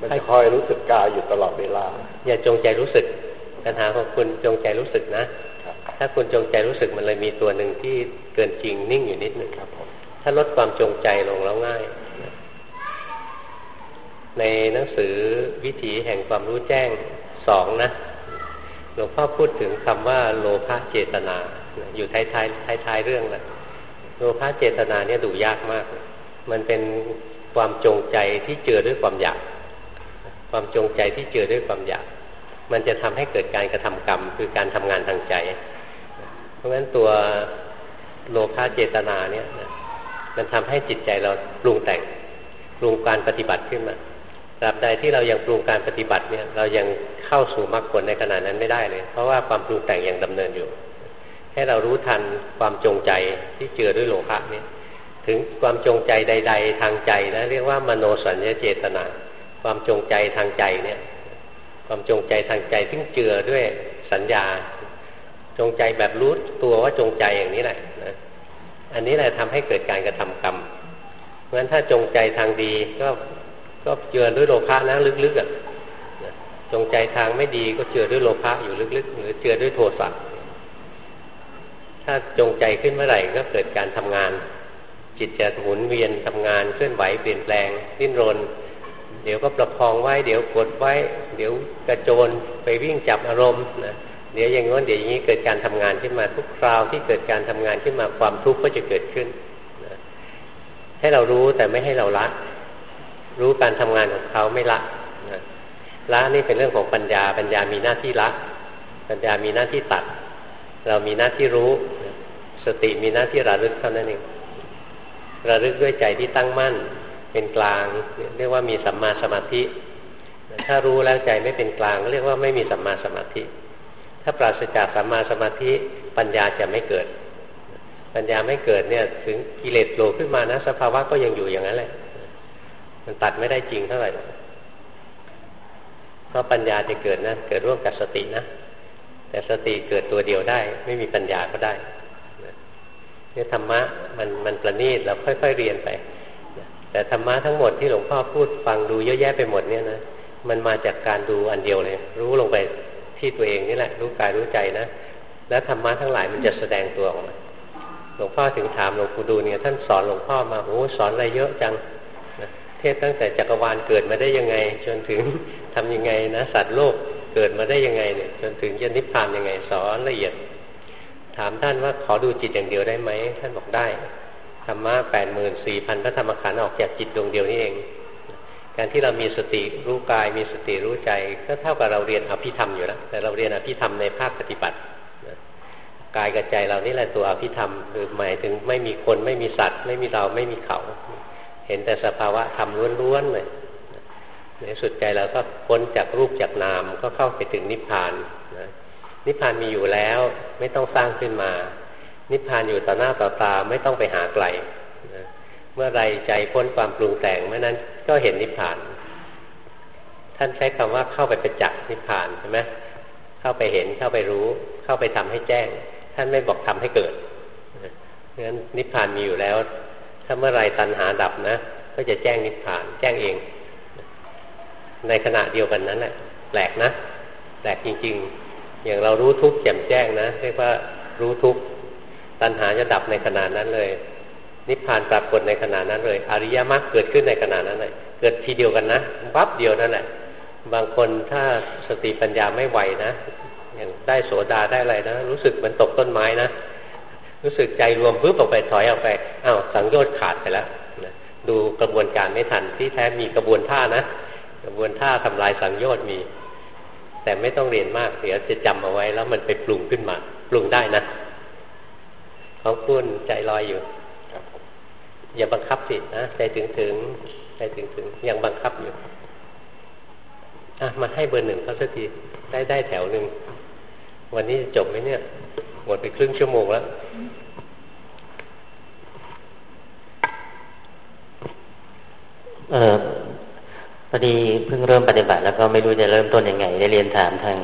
Speaker 9: มันจะคอยรู้สึกกายอยู่ตลอดเวลา
Speaker 2: อย่าจงใจรู้สึกปัญหาของคุณจงใจรู้สึกนะถ้าคุณจงใจรู้สึกมันเลยมีตัวหนึ่งที่เกินจริงนิ่งอยู่นิดหนึ่งครับผมถ้าลดความจงใจลงแล้วง่าย ในหนังสือวิถีแห่งความรู้แจ้งสองนะหลวงพ่อพูดถึงคำว่าโลภะเจตนา อยู่ท้ายท้ายท้ายท้ายเรื่องแหละโลภะเจตนาเนี่ยดูยากมาก มันเป็นความจงใจที่เจือด้วยความอยาก ความจงใจที่เจือด้วยความอยาก มันจะทำให้เกิดการกระทำกรรม คือการทำงานทางใจ เพราะฉะนั้นตัวโลภะเจตนาเนี่ยมันทำให้จิตใจเราปรุงแต่งปรุงการปฏิบัติขึ้นมา ตราบใดที่เรายังปรุงการปฏิบัติเนี่ย เรายังเข้าสู่มรรคผลในขณะนั้นไม่ได้เลย เพราะว่าความปรุงแต่งยังดำเนินอยู่ ให้เรารู้ทันความจงใจที่เจือด้วยโลภะเนี่ย ถึงความจงใจใด ๆ ทางใจนะเรียกว่ามโนสัญญาเจตนา ความจงใจทางใจเนี่ย ความจงใจทางใจที่เจือด้วยสัญญา จงใจแบบรู้ตัวว่าจงใจอย่างนี้แหละนะอันนี้แหละทำให้เกิดการกระทำกรรมเพราะฉะนั้นถ้าจงใจทางดีก็ ก็เจือด้วยโลภะนะลึกๆอะจงใจทางไม่ดีก็เจือด้วยโลภะอยู่ลึกๆ หรือเจือด้วยโทสะถ้าจงใจขึ้นเมื่อไหร่ก็เกิดการทำงาน จิตจะหมุนเวียนทำงานเคลื่อนไหวเปลี่ยนแปลงดิ้นรน เดี๋ยวก็ประคองไว้ เดี๋ยวกดไว้ เดี๋ยวกระโจนไปวิ่งจับอารมณ์นะเดี๋ยวอย่างงี้นเดี๋ยวอย่างนี้เกิดการทำงานขึ้นมาทุกคราวที่เกิดการทำงานขึ้นมาความทุกข์ก็จะเกิดขึ้นนะให้เรารู้แต่ไม่ให้เราละ รู้การทำงานของเขาไม่ละนะละนี่เป็นเรื่องของปัญญา ปัญญามีหน้าที่ละ ปัญญามีหน้าที่ตัด เรามีหน้าที่รู้ สติมีหน้าที่ระลึกเท่านั้นเองระลึกด้วยใจที่ตั้งมั่น เป็นกลาง เรียกว่ามีสัมมาสมาธิ ถ้ารู้แล้วใจไม่เป็นกลาง เรียกว่าไม่มีสัมมาสมาธิ ถ้าปราศจากสัมมาสมาธิปัญญาจะไม่เกิด ปัญญาไม่เกิดเนี่ย ถึงกิเลสโผล่ขึ้นมานะสภาวะก็ยังอยู่อย่างนั้นแหละ มันตัดไม่ได้จริงเท่าไหร่เพราะปัญญาจะเกิดนะเกิดร่วมกับสตินะแต่สติเกิดตัวเดียวได้ ไม่มีปัญญาก็ได้เนี่ยธรรมะมันมันประณีตเราค่อย ๆเรียนไปแต่ธรรมะทั้งหมดที่หลวงพ่อพูดฟังดูเยอะแยะไปหมดเนี่ยนะมันมาจากการดูอันเดียวเลย รู้ลงไปที่ตัวเองนี่แหละ รู้กายรู้ใจนะแล้วธรรมะทั้งหลายมันจะแสดงตัวออกมาหลวงพ่อถึงถามหลวงปู่ดูเนี่ยท่านสอนหลวงพ่อมาโอ้สอนอะไรเยอะจัง เทศตั้งแต่จักรวาลเกิดมาได้ยังไง จนถึงทำยังไงนะสัตว์โลกเกิดมาได้ยังไงเนี่ย จนถึงจะนิพพานยังไงสอนละเอียด ถามท่านว่าขอดูจิตอย่างเดียวได้ไหมท่านบอกได้ธรรมะแปดหมื่นสี่พันพระธรรมขันธ์ออกจากจิตดวงเดียวนี่เอง การที่เรามีสติรู้กายมีสติรู้ใจ ก็เท่ากับเราเรียนอภิธรรมอยู่แล้วแต่เราเรียนอภิธรรมในภาคปฏิบัติกายกับใจเรานี่แหละตัวอภิธรรมคือหมายถึงไม่มีคนไม่มีสัตว์ ไม่มีเราไม่มีเขา เห็นแต่สภาวะธรรมล้วนๆเลยในสุดใจเราก็พ้นจากรูปจากนามก็เข้าไปถึงนิพพานนะนิพพานมีอยู่แล้ว ไม่ต้องสร้างขึ้นมา นิพพานอยู่ต่อหน้าต่อตาไม่ต้องไปหาไกลเมื่อไรใจพ้นความปรุงแต่งเมื่อนั้นก็เห็นนิพพาน ท่านใช้คำว่าเข้าไปประจักษ์นิพพานใช่ไหมเข้าไปเห็นเข้าไปรู้ เข้าไปทำให้แจ้ง ท่านไม่บอกทำให้เกิดเพราะฉะนั้นนิพพานมีอยู่แล้ว ถ้าเมื่อไรตัณหาดับนะ ก็จะแจ้งนิพพาน แจ้งเอง ในขณะเดียวกันนั้นแหละแปลกนะแปลกจริง ๆ อย่างเรารู้ทุกข์แจ่มแจ้งนะเรียกว่ารู้ทุกข์ตัณหาจะดับในขณะนั้นเลย นิพพานปรากฏในขณะนั้นเลย อริยมรรคเกิดขึ้นในขณะนั้นเลยเกิดทีเดียวกันนะปั๊บเดียวนั่นแหละบางคนถ้าสติปัญญาไม่ไหวนะอย่างได้โสดาได้อะไรนะ รู้สึกมันตกต้นไม้นะ รู้สึกใจรวมปึ๊บออกไปถอยออกไปอ้าวสังโยชน์ขาดไปแล้วนะดูกระบวนการไม่ทันที่แท้มีกระบวนท่านะกระบวนท่าทำลายสังโยชน์มี แต่ไม่ต้องเรียนมากเดี๋ยวจะจำเอาไว้ แล้วมันไปปรุงขึ้นมา ปรุงได้นะของคุณใจลอยอยู่อย่าบังคับสินะใจถึงถึงใจถึงถึงยังบังคับอยู่อะมาให้เบอร์หนึ่งเขาสักทีได้ได้แถวหนึ่งวันนี้จะจบไหมเนี่ย หมดไปครึ่งชั่วโมงแล้ว
Speaker 10: เออพอดีเพิ่งเริ่มปฏิบัติแล้วก็ไม่รู้จะเริ่มต้นยังไง ได้เรียนถามทาง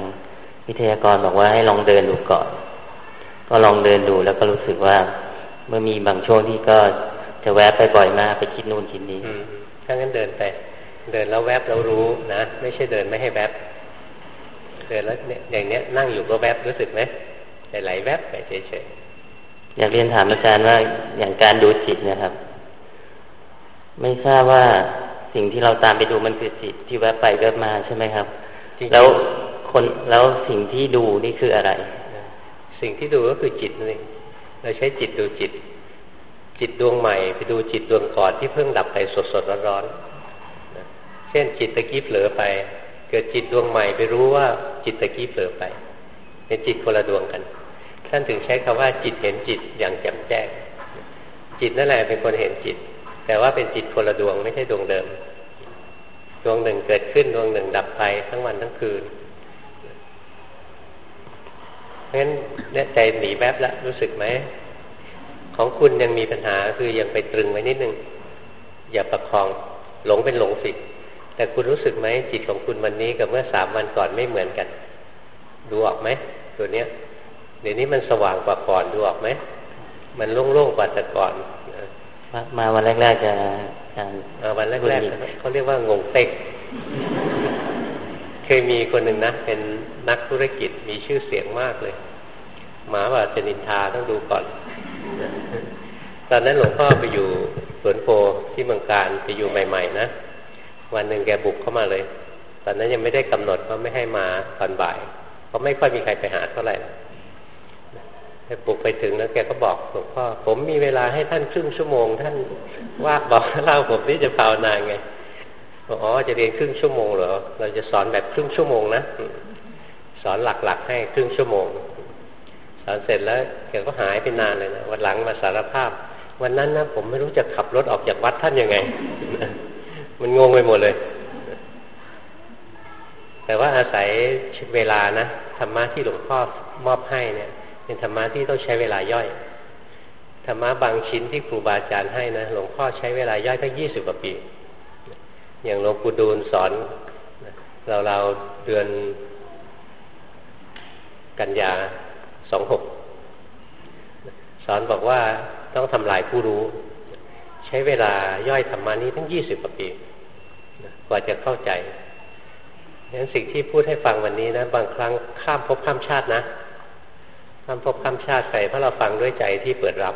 Speaker 10: วิทยากรบอกว่าให้ลองเดินดูก่อน ก็ลองเดินดูแล้วก็รู้สึกว่าเมื่อมีบางช่วงที่ก็จะแวบไปบ่อยมากไปคิดนู่นคิดนี้
Speaker 2: อืมถ้างั้นเดินไป เดินแล้วแวบแล้วรู้นะไม่ใช่เดินไม่ให้แวบเดินแล้วเนี่ยอย่างเนี้ยนั่งอยู่ก็แวบรู้สึกไหม ใจไหลแวบไปเฉย
Speaker 10: อยากเรียนถามอาจารย์ว่าอย่างการดูจิตเนะครับ ไม่ทราบว่าสิ่งที่เราตามไปดูมันคือจิตที่แวบไปแวบมาใช่ไหมครับ
Speaker 2: ๆจริงๆ
Speaker 10: แล้วคนแล้วสิ่งที่ดูนี่คืออะไร
Speaker 2: สิ่งที่ดูก็คือจิตนั่นเองเราใช้จิตดูจิต จิตดวงใหม่ไปดูจิตดวงก่อนที่เพิ่งดับไปสดๆร้อนๆนะเช่นจิตตะกี้เผลอไป เกิดจิตดวงใหม่ไปรู้ว่าจิตตะกี้เผลอไป เป็นจิตคนละดวงกัน ท่านถึงใช้คำว่าจิตเห็นจิตอย่างแจ่มแจ้ง จิตนั่นแหละเป็นคนเห็นจิต แต่ว่าเป็นจิตคนละดวงไม่ใช่ดวงเดิม ดวงหนึ่งเกิดขึ้นดวงหนึ่งดับไปทั้งวันทั้งคืนเพราะฉะนั้นเนี่ยใจหนีแวบแล้วรู้สึกไหม ของคุณยังมีปัญหาคือยังไปตรึงไว้นิดนึง อย่าประคองหลงเป็นหลงสิแต่คุณรู้สึกไหมจิตของคุณวันนี้กับเมื่อสามวันก่อนไม่เหมือนกัน ดูออกไหมตัวเนี้ยเดี๋ยวนี้มันสว่างกว่าก่อนดูออกไหมมันโล่งๆกว่าแต่ก่อนนะ
Speaker 10: มามาวันแรกๆจะอาจารย์
Speaker 2: เอ่อวันแรกๆนะครับเขาเรียกว่างงเต็ก เคยมีคนหนึ่งนะ เป็นนักธุรกิจมีชื่อเสียงมากเลย หมาว่าจะนินทาต้องดูก่อน ตอนนั้นหลวงพ่อไปอยู่สวนโพที่เมืองการไปอยู่ใหม่ ๆ นะ วันหนึ่งแกบุกเข้ามาเลย ตอนนั้นยังไม่ได้กำหนดว่าไม่ให้มาตอนบ่าย เพราะไม่ค่อยมีใครไปหาเท่าไหร่แกปลุกไปถึงแล้วแกก็บอกหลวงพ่อผมมีเวลาให้ท่านครึ่งชั่วโมง ท่านว่าบอกเล่าผมนี่จะภาวนาไงบอกอ๋อจะเรียนครึ่งชั่วโมงเหรอเราจะสอนแบบครึ่งชั่วโมงนะสอนหลักๆให้ครึ่งชั่วโมงสอนเสร็จแล้วแกก็หายไปนานเลยนะวันหลังมาสารภาพ วันนั้นนะผมไม่รู้จะขับรถออกจากวัดท่านยังไง มันงงไปหมดเลย แต่ว่าอาศัยเวลานะธรรมะที่หลวงพ่อมอบให้เนี่ย เป็นธรรมะที่ต้องใช้เวลาย่อยธรรมะบางชิ้นที่ครูบาอาจารย์ให้นะหลวงพ่อใช้เวลาย่อยตั้งยี่สิบกว่าปี อย่างหลวงปู่ดูลสอนเราเราเดือนกันยาสองหกสอนบอกว่าต้องทำลายผู้รู้ ใช้เวลาย่อยธรรมานี้ทั้งยี่สิบกว่าปีกว่าจะเข้าใจ งนั้นสิ่งที่พูดให้ฟังวันนี้นะ บางครั้งข้ามภพข้ามชาตินะ ข้ามภพข้ามชาติไปเพราะเราฟังด้วยใจที่เปิดรับ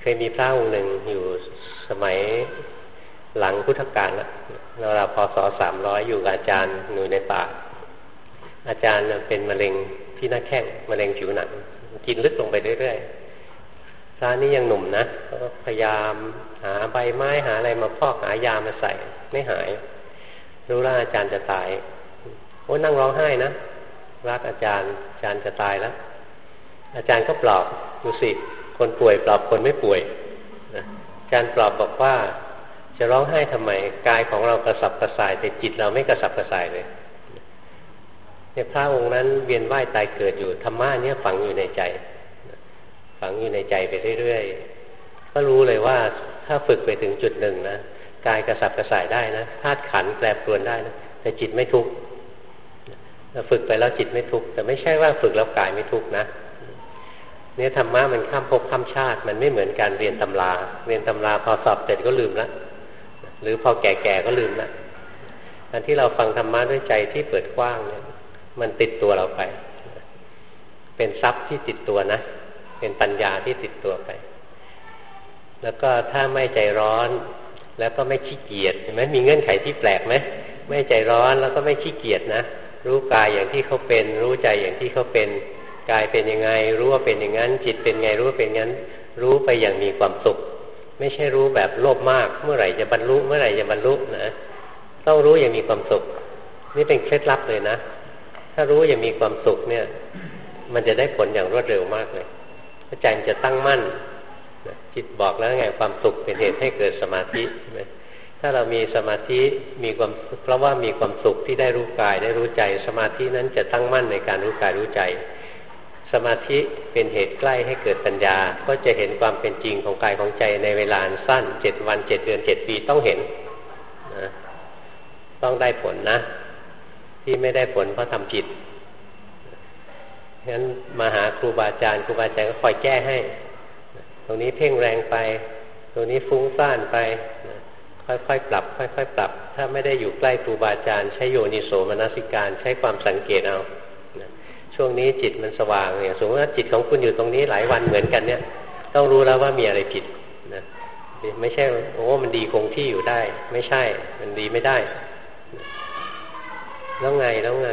Speaker 2: เคยมีพระองค์หนึ่งอยู่สมัยหลังพุทธกาลแล้วเราพศสามร้อยอยู่กับอาจารย์อยู่ในป่า อาจารย์เป็นมะเร็งที่หน้าแข้งมะเร็งผิวหนัง กินลึกลงไปเรื่อยๆพระนี่ยังหนุ่มนะก็พยายามหาใบไม้หาอะไรมาพอกหายามาใส่ไม่หาย รู้ว่าอาจารย์จะตายโอ้นั่งร้องไห้นะรักอาจารย์อาจารย์จะตายแล้ว อาจารย์ก็ปลอบดูสิคนป่วยปลอบคนไม่ป่วยนะอาจารย์ปลอบบอกว่า จะร้องไห้ทำไมกายของเรากระสับกระส่ายแต่จิตเราไม่กระสับกระส่ายเลยเนี่ยพระองค์นั้นเวียนว่ายตายเกิดอยู่ธรรมะเนี่ยฝังอยู่ในใจ ฝังอยู่ในใจไปเรื่อยๆก็รู้เลยว่าถ้าฝึกไปถึงจุดหนึ่งนะ กายกระสับกระส่ายได้นะธาตุขันแปรปรวนได้นะแต่จิตไม่ทุกข์เราฝึกไปแล้วจิตไม่ทุกข์แต่ไม่ใช่ว่าฝึกแล้วกายไม่ทุกข์นะเนี่ยธรรมะมันข้ามภพข้ามชาติ มันไม่เหมือนการเรียนตำรา เรียนตำราพอสอบเสร็จก็ลืมละหรือพอแก่ๆก็ลืมละการที่เราฟังธรรมะด้วยใจที่เปิดกว้างเนี่ยมันติดตัวเราไป เป็นทรัพย์ที่ติดตัวนะ เป็นปัญญาที่ติดตัวไป แล้วก็ถ้าไม่ใจร้อน แล้วก็ไม่ขี้เกียจเห็นไหมมีเงื่อนไขที่แปลกไหมไม่ใจร้อนแล้วก็ไม่ขี้เกียจนะรู้กายอย่างที่เขาเป็น รู้ใจอย่างที่เขาเป็นกายเป็นยังไง รู้ว่าเป็นอย่างนั้น จิตเป็นไงรู้ว่าเป็นงั้น รู้ไปอย่างมีความสุข ไม่ใช่รู้แบบโลภมาก เมื่อไหร่จะบรรลุเมื่อไหร่จะบรรลุนะต้องรู้อย่างมีความสุข นี่เป็นเคล็ดลับเลยนะ ถ้ารู้อย่างมีความสุขเนี่ย มันจะได้ผลอย่างรวดเร็วมากเลยใจมันจะตั้งมั่น จิตบอกแล้วไงความสุขเป็นเหตุให้เกิดสมาธิใช่ไหมถ้าเรามีสมาธิมีความเพราะว่ามีความสุขที่ได้รู้กายได้รู้ใจ สมาธินั้นจะตั้งมั่นในการรู้กายรู้ใจ สมาธิเป็นเหตุใกล้ให้เกิดปัญญา ก็จะเห็นความเป็นจริงของกายของใจในเวลาสั้นเจ็ดวันเจ็ดเดือนเจ็ดปีต้องเห็นนะต้องได้ผลนะ ที่ไม่ได้ผลเพราะทำผิดงั้นมาหาครูบาอาจารย์ครูบาอาจารย์ก็คอยแก้ให้ รงนี้เพ่งแรงไป ตรงนี้ฟุ้งซ่านไปค่อยๆปรับ ค่อยๆปรับ ถ้าไม่ได้อยู่ใกล้ครูบาอาจารย์ใช้โยนิโสมนสิการ ใช้ความสังเกตเอาช่วงนี้จิตมันสว่างเนี่ยสมมติว่าจิตของคุณอยู่ตรงนี้หลายวันเหมือนกันเนี่ย ต้องรู้แล้วว่ามีอะไรผิดนะไม่ใช่โอ้มันดีคงที่อยู่ได้ ไม่ใช่ มันดีไม่ได้ แล้วไงแล้วไง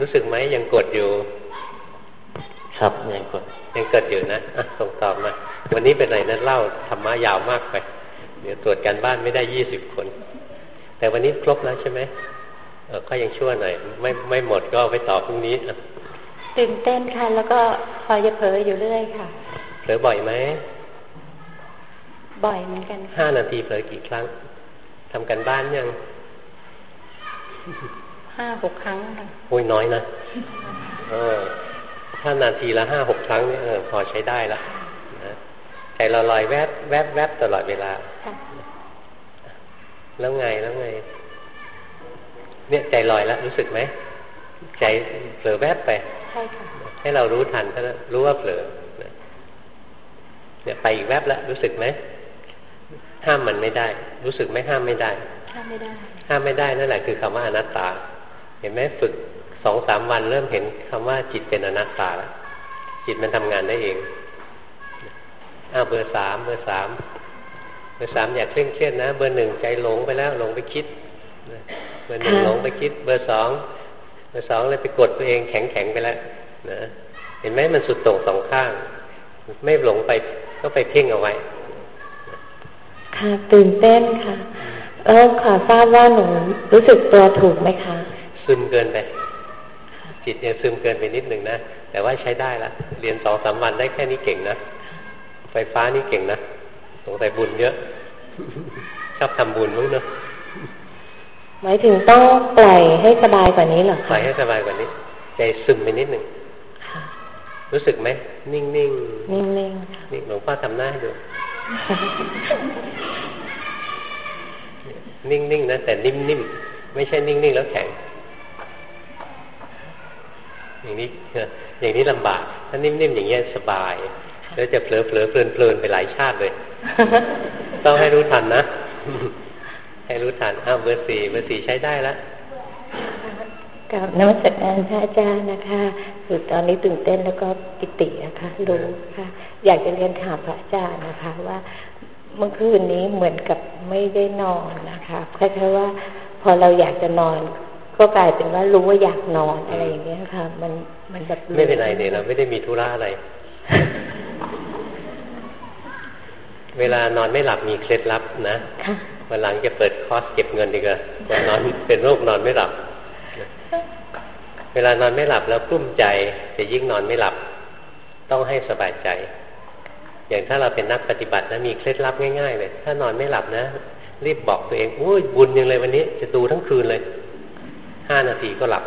Speaker 2: รู้สึกไหมยังกดอยู่
Speaker 10: ครับยังกด
Speaker 2: ยังกดอยู่นะอะส่งตอบมา วันนี้เป็นไรนะเล่าธรรมะยาวมากไป เดี๋ยวตรวจการบ้านไม่ได้ยี่สิบคน แต่วันนี้ครบแล้วใช่ไหมเออก็ยังชั่วหน่อยไม่ไม่หมดก็ไปตอบพรุ่งนี้
Speaker 6: ตื่นเต้นค่ะ แล้วก็คอยจะเผลออยู่เรื่อยค่ะ
Speaker 2: เผลอบ่อยไหม
Speaker 6: บ่อยเหมือนกัน
Speaker 2: ห้านาทีเผลอกี่ครั้งทำกันบ้านยัง
Speaker 6: ห้าหกครั้งค่ะ
Speaker 2: โอ้ยน้อยนะเออ ถ้านาทีละห้าหกครั้งเนี่ยพอใช้ได้ละใจเราลอยแวบแวบแวบตลอดเวลา แล้วไงแล้วไง เนี่ยใจลอยแล้วรู้สึกไหม ใจเผลอแวบไป
Speaker 6: ใช่ค่ะ ให้
Speaker 2: เรารู้ทันถ้ารู้ว่าเผลอเนี่ยไปอีกแวบแล้วรู้สึกไหม ห้ามมันไม่ได้ รู้สึกไหมห้ามไม่ได้
Speaker 6: ห้ามไม่ได้
Speaker 2: ห้ามไม่ได้นั่นแหละคือคำว่าอนัตตา เห็นไหมฝึก สองสามวันเริ่มเห็นคำว่าจิตเป็นอนัตตาแล้วจิตมันทำงานได้เองอ้าวเบอร์สามเบอร์สามเบอร์สามอย่าเคร่งเครียดนะ เบอร์หนึ่งใจหลงไปแล้วหลงไปคิดเบอร์หนึ่งหลงไปคิด เบอร์สองเบอร์สองเลยไปกดตัวเองแข็งแข็งไปแล้วนะเห็นไหมมันสุดโต่งสองข้าง ไม่หลงไปก็ไปเพ่งเอาไว้
Speaker 6: ค่ะตื่นเต้นค่ะเออขอทราบว่าหนูรู้สึกตัวถูกไหมคะ
Speaker 2: ซึมเกินไป จิตยังซึมเกินไปนิดหนึ่งนะ แต่ว่าใช้ได้ละเรียนสองสามวันได้แค่นี้เก่งนะ ไฟฟ้านี่เก่งนะสงสัยบุญเยอะ ชอบทำบุญมั้งเนอะ
Speaker 6: หมายถึงต้องปล่อยให้สบายกว่านี้เหรอ
Speaker 2: คะปล่อยให้สบายกว่านี้ ใจซึมไปนิดหนึ่งรู้สึกไหมนิ่งๆนิ่ง
Speaker 6: นิ่ง
Speaker 2: นิ่งหลวงพ่อทำหน้าให้ดูนิ่งๆนะแต่นิ่มๆไม่ใช่นิ่งๆแล้วแข็ง อย่างนี้อย่างนี้ลำบาก ถ้านิ่มๆอย่างเงี้ยสบาย แล้วจะเผลอเผลอเพลินเพลินไปหลายชาติเลย ต้องให้รู้ทันนะ ให้รู้ทันอ้าวเบอร์สี่เบอร์สี่ใช้ได้แล้ว
Speaker 6: กับนวัตกรรมพระอาจารย์นะคะคือตอนนี้ตื่นเต้นแล้วก็ปิตินะคะรู้ค่ะ อยากจะเรียนถามพระอาจารย์นะคะ ว่าเมื่อคืนนี้เหมือนกับไม่ได้นอนนะคะคล้ายๆว่า พอเราอยากจะนอน ก็กลายเป็นว่ารู้ว่าอยากนอนอะไรอย่างเงี้ยค่ะ มันมันแบบ
Speaker 2: ไม่เป็นไรเนี่ยเราไม่ได้มีธุระอะไร เวลานอนไม่หลับมีเคล็ดลับนะวันหลังจะเปิดคอร์สเก็บเงินดีกว่าวันนอนเป็นโรคนอนไม่หลับ เวลานอนไม่หลับแล้วกลุ้มใจจะยิ่งนอนไม่หลับ ต้องให้สบายใจ อย่างถ้าเราเป็นนักปฏิบัตินะมีเคล็ดลับง่ายๆเลยถ้านอนไม่หลับนะรีบบอกตัวเองโอ้ยบุญยังเลยวันนี้ จะดูทั้งคืนเลย ห้านาทีก็หลับ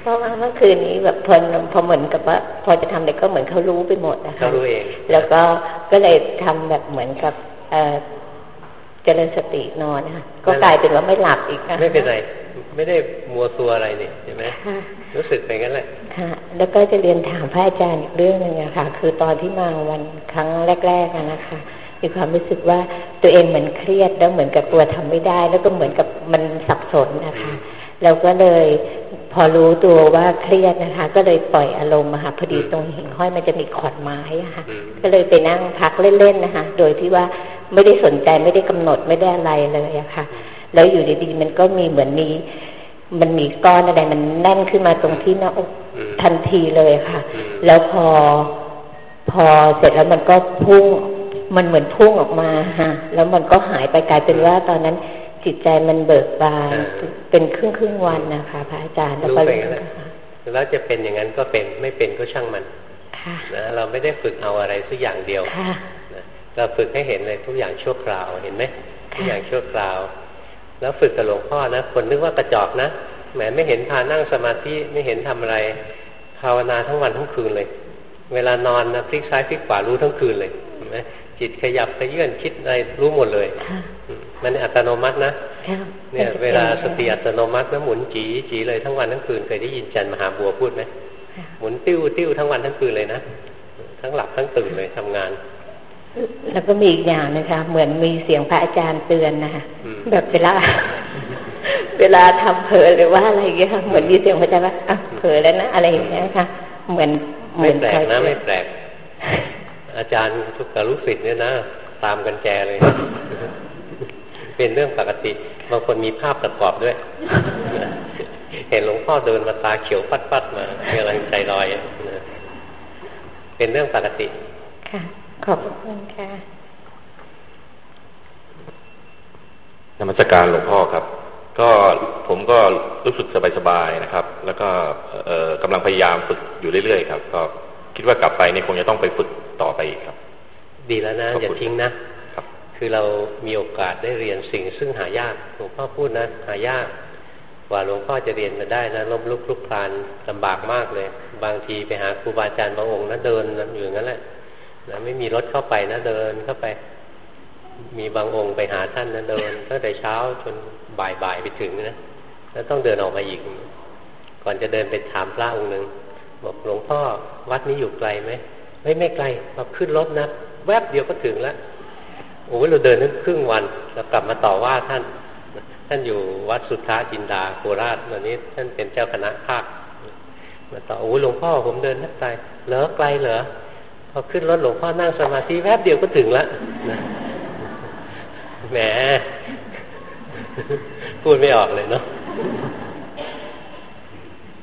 Speaker 6: เพราะว่าเมื่อคืนนี้แบบพอพอเหมือนกับว่าพอจะทำอะไรก็เหมือนเขารู้ไปหมดนะคะ
Speaker 2: เขารู้เอง
Speaker 6: แล้วก็ก็เลยทำแบบเหมือนกับเอเจริญสตินอนค่ะก็กลายเป็นว่าไม่หลับอีก
Speaker 2: ไม่เป็นไรไม่ได้มัวซัวอะไรนี่ใช่ไหมรู้สึกไปงั้นแหละ
Speaker 6: ค่ะแล้วก็จะเรียนถามพระอาจารย์อีกเรื่องหนึ่งอะค่ะ คือตอนที่มาวันครั้งแรกๆนะคะ มีความรู้สึกว่าตัวเองเหมือนเครียดแล้วเหมือนกับตัวทำไม่ได้ แล้วก็เหมือนกับมันสับสนนะคะเราก็เลยพอรู้ตัวว่าเครียดนะคะ ก็เลยปล่อยอารมณ์ค่ะพอดีตรงหิ่งห้อยมันจะมีขอดไม้อะค่ะ ก็เลยไปนั่งพักเล่นๆนะคะ โดยที่ว่าไม่ได้สนใจไม่ได้กำหนดไม่ได้อะไรเลยอะค่ะ แล้วอยู่ดีๆมันก็มีเหมือนมีมันมีก้อนอะไรมันแน่นขึ้นมาตรงที่หน้าอกทันทีเลยค่ะ แล้วพอพอเสร็จแล้วมันก็พุ่ง มันเหมือนพุ่งออกมาฮะแล้วมันก็หายไปกลายเป็นว่าตอนนั้นจิตใจมันเบิกบานเป็นครึ่งครึ่งวันนะคะพระอาจารย์แล้วก็เลย
Speaker 2: แล้วจะเป็นอย่างนั้นก็เป็นไม่เป็นก็ช่างมันนะเราไม่ได้ฝึกเอาอะไรสักอย่างเดียวเราฝึกให้เห็นเลยทุกอย่างชั่วคราวเห็นไหมทุกอย่างชั่วคราว แล้วฝึกกับหลวงพ่อนะคนนึกว่ากระจอกนะแหมไม่เห็นพานั่งสมาธิไม่เห็นทำอะไรภาวนาทั้งวันทั้งคืนเลย เวลานอนนะพลิกซ้ายพลิกขวารู้ทั้งคืนเลยเห็นไหม จิตขยับขยื่นคิดอะไรรู้หมดเลย มันอัตโนมัตินะเนี่ยเวลาสติอัตโนมัตินะหมุนจีจีเลยทั้งวันทั้งคืนเคยได้ยินจันมหาบัวพูดไหมหมุนติ้วติ้วทั้งวันทั้งคืนเลยนะทั้งหลับทั้งตื่นเลยทำงาน
Speaker 6: แล้วก็มีอีกอย่างนะคะ เหมือนมีเสียงพระอาจารย์เตือนนะคะแบบเวลา เวลาทำเผลอหรือว่าอะไรอย่างเงี้ยเหมือนมีเสียงพระอาจารย์ว่าอะเผลอแล้วนะอะไรอย่างเงี้ยค่ะ เหมือน
Speaker 2: ไม่แปลกนะไม่แปลก อาจารย์ทุกกับลูกศิษย์เนี่ยนะตามกันแจเลย เป็นเรื่องปกติ บางคนมีภาพประกอบด้วย เห็นหลวงพ่อเดินมาตาเขียวปัดปัดมากำลังใจลอยเป็นเรื่องปกติ
Speaker 6: ค่ะ ขอบคุณค่ะ
Speaker 11: นมัสการหลวงพ่อครับ ก็ผมก็รู้สึกสบายๆนะครับ แล้วก็กำลังพยายามฝึกอยู่เรื่อยๆครับ ก็ คิดว่ากลับไปนี่คงจะต้องไปฝึกต่อไปอีกครับ
Speaker 2: ดีแล้วนะอย่าทิ้งนะครับคือเรามีโอกาสได้เรียนสิ่งซึ่งหายากหลวงพ่อพูดนะ หายากกว่าหลวงพ่อจะเรียนมาได้นะล้มลุกลุกคลานลำบากมากเลย บางทีไปหาครูบาอาจารย์บางองค์นะเดินอยู่อย่างนั้นแหละนะไม่มีรถเข้าไปนะเดินเข้าไป มีบางองค์ไปหาท่านนะเดินตั้งแต่เช้าจนบ่ายบ่ายไปถึงนะแล้วต้องเดินออกมาอีก ก่อนจะเดินไปถามพระองค์หนึ่ง บอกหลวงพ่อวัดนี้อยู่ไกลไหมไม่ไม่ไกลเราขึ้นรถนะแวบเดียวก็ถึงแล้วโอ้ยเราเดินนึงครึ่งวันเรากลับมาต่อว่าท่าน ท่านอยู่วัดสุทธาจินดาโคราชตอนนี้ ท่านเป็นเจ้าคณะภาคมาต่อโอ้หลวงพ่อผมเดินนักไกลเหรอไกลเหรอพอขึ้นรถหลวงพ่อนั่งสมาธิแวบเดียวก็ถึงแล้วแหมพูดไม่ออกเลยเนาะ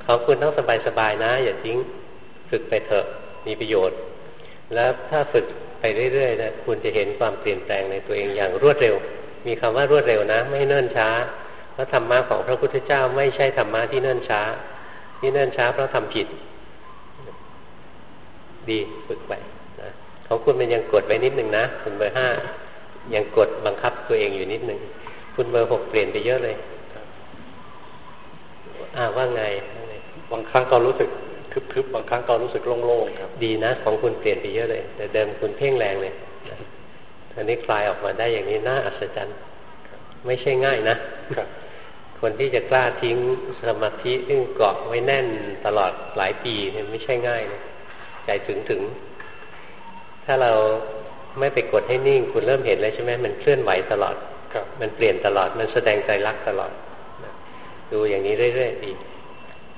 Speaker 2: ของคุณต้องสบายๆนะ อย่าทิ้งฝึกไปเถอะมีประโยชน์ แล้วถ้าฝึกไปเรื่อยๆนะคุณจะเห็นความเปลี่ยนแปลงในตัวเองอย่างรวดเร็ว มีคำว่ารวดเร็วนะ ไม่เนิ่นช้าเพราะธรรมะของพระพุทธเจ้าไม่ใช่ธรรมะที่เนิ่นช้า ที่เนิ่นช้าเพราะทำผิด ดีฝึกไปนะของคุณมันยังกดไว้นิดหนึ่งนะคุณเบอร์ห้ายังกดบังคับตัวเองอยู่นิดหนึ่งคุณเบอร์หกเปลี่ยนไปเยอะเลยอ่าว่าไง
Speaker 11: บางครั้งก็รู้สึกทึบๆบางครั้งก็รู้สึกโล่งๆครับ
Speaker 2: ดีนะ ของคุณเปลี่ยนไปเยอะเลย แต่เดิมคุณเพ่งแรงเลยอันนี้คลายออกมาได้อย่างนี้น่าอัศจรรย์ไม่ใช่ง่ายนะคนที่จะกล้าทิ้งสมาธิซึ่งเกาะไว้แน่นตลอดหลายปีเนี่ยไม่ใช่ง่ายเลยใจถึงถึง ถ้าเราไม่ไปกดให้นิ่ง คุณเริ่มเห็นเลยใช่ไหมมันเคลื่อนไหวตลอดมันเปลี่ยนตลอดมันแสดงใจรักตลอด ดูอย่างนี้เรื่อยๆดี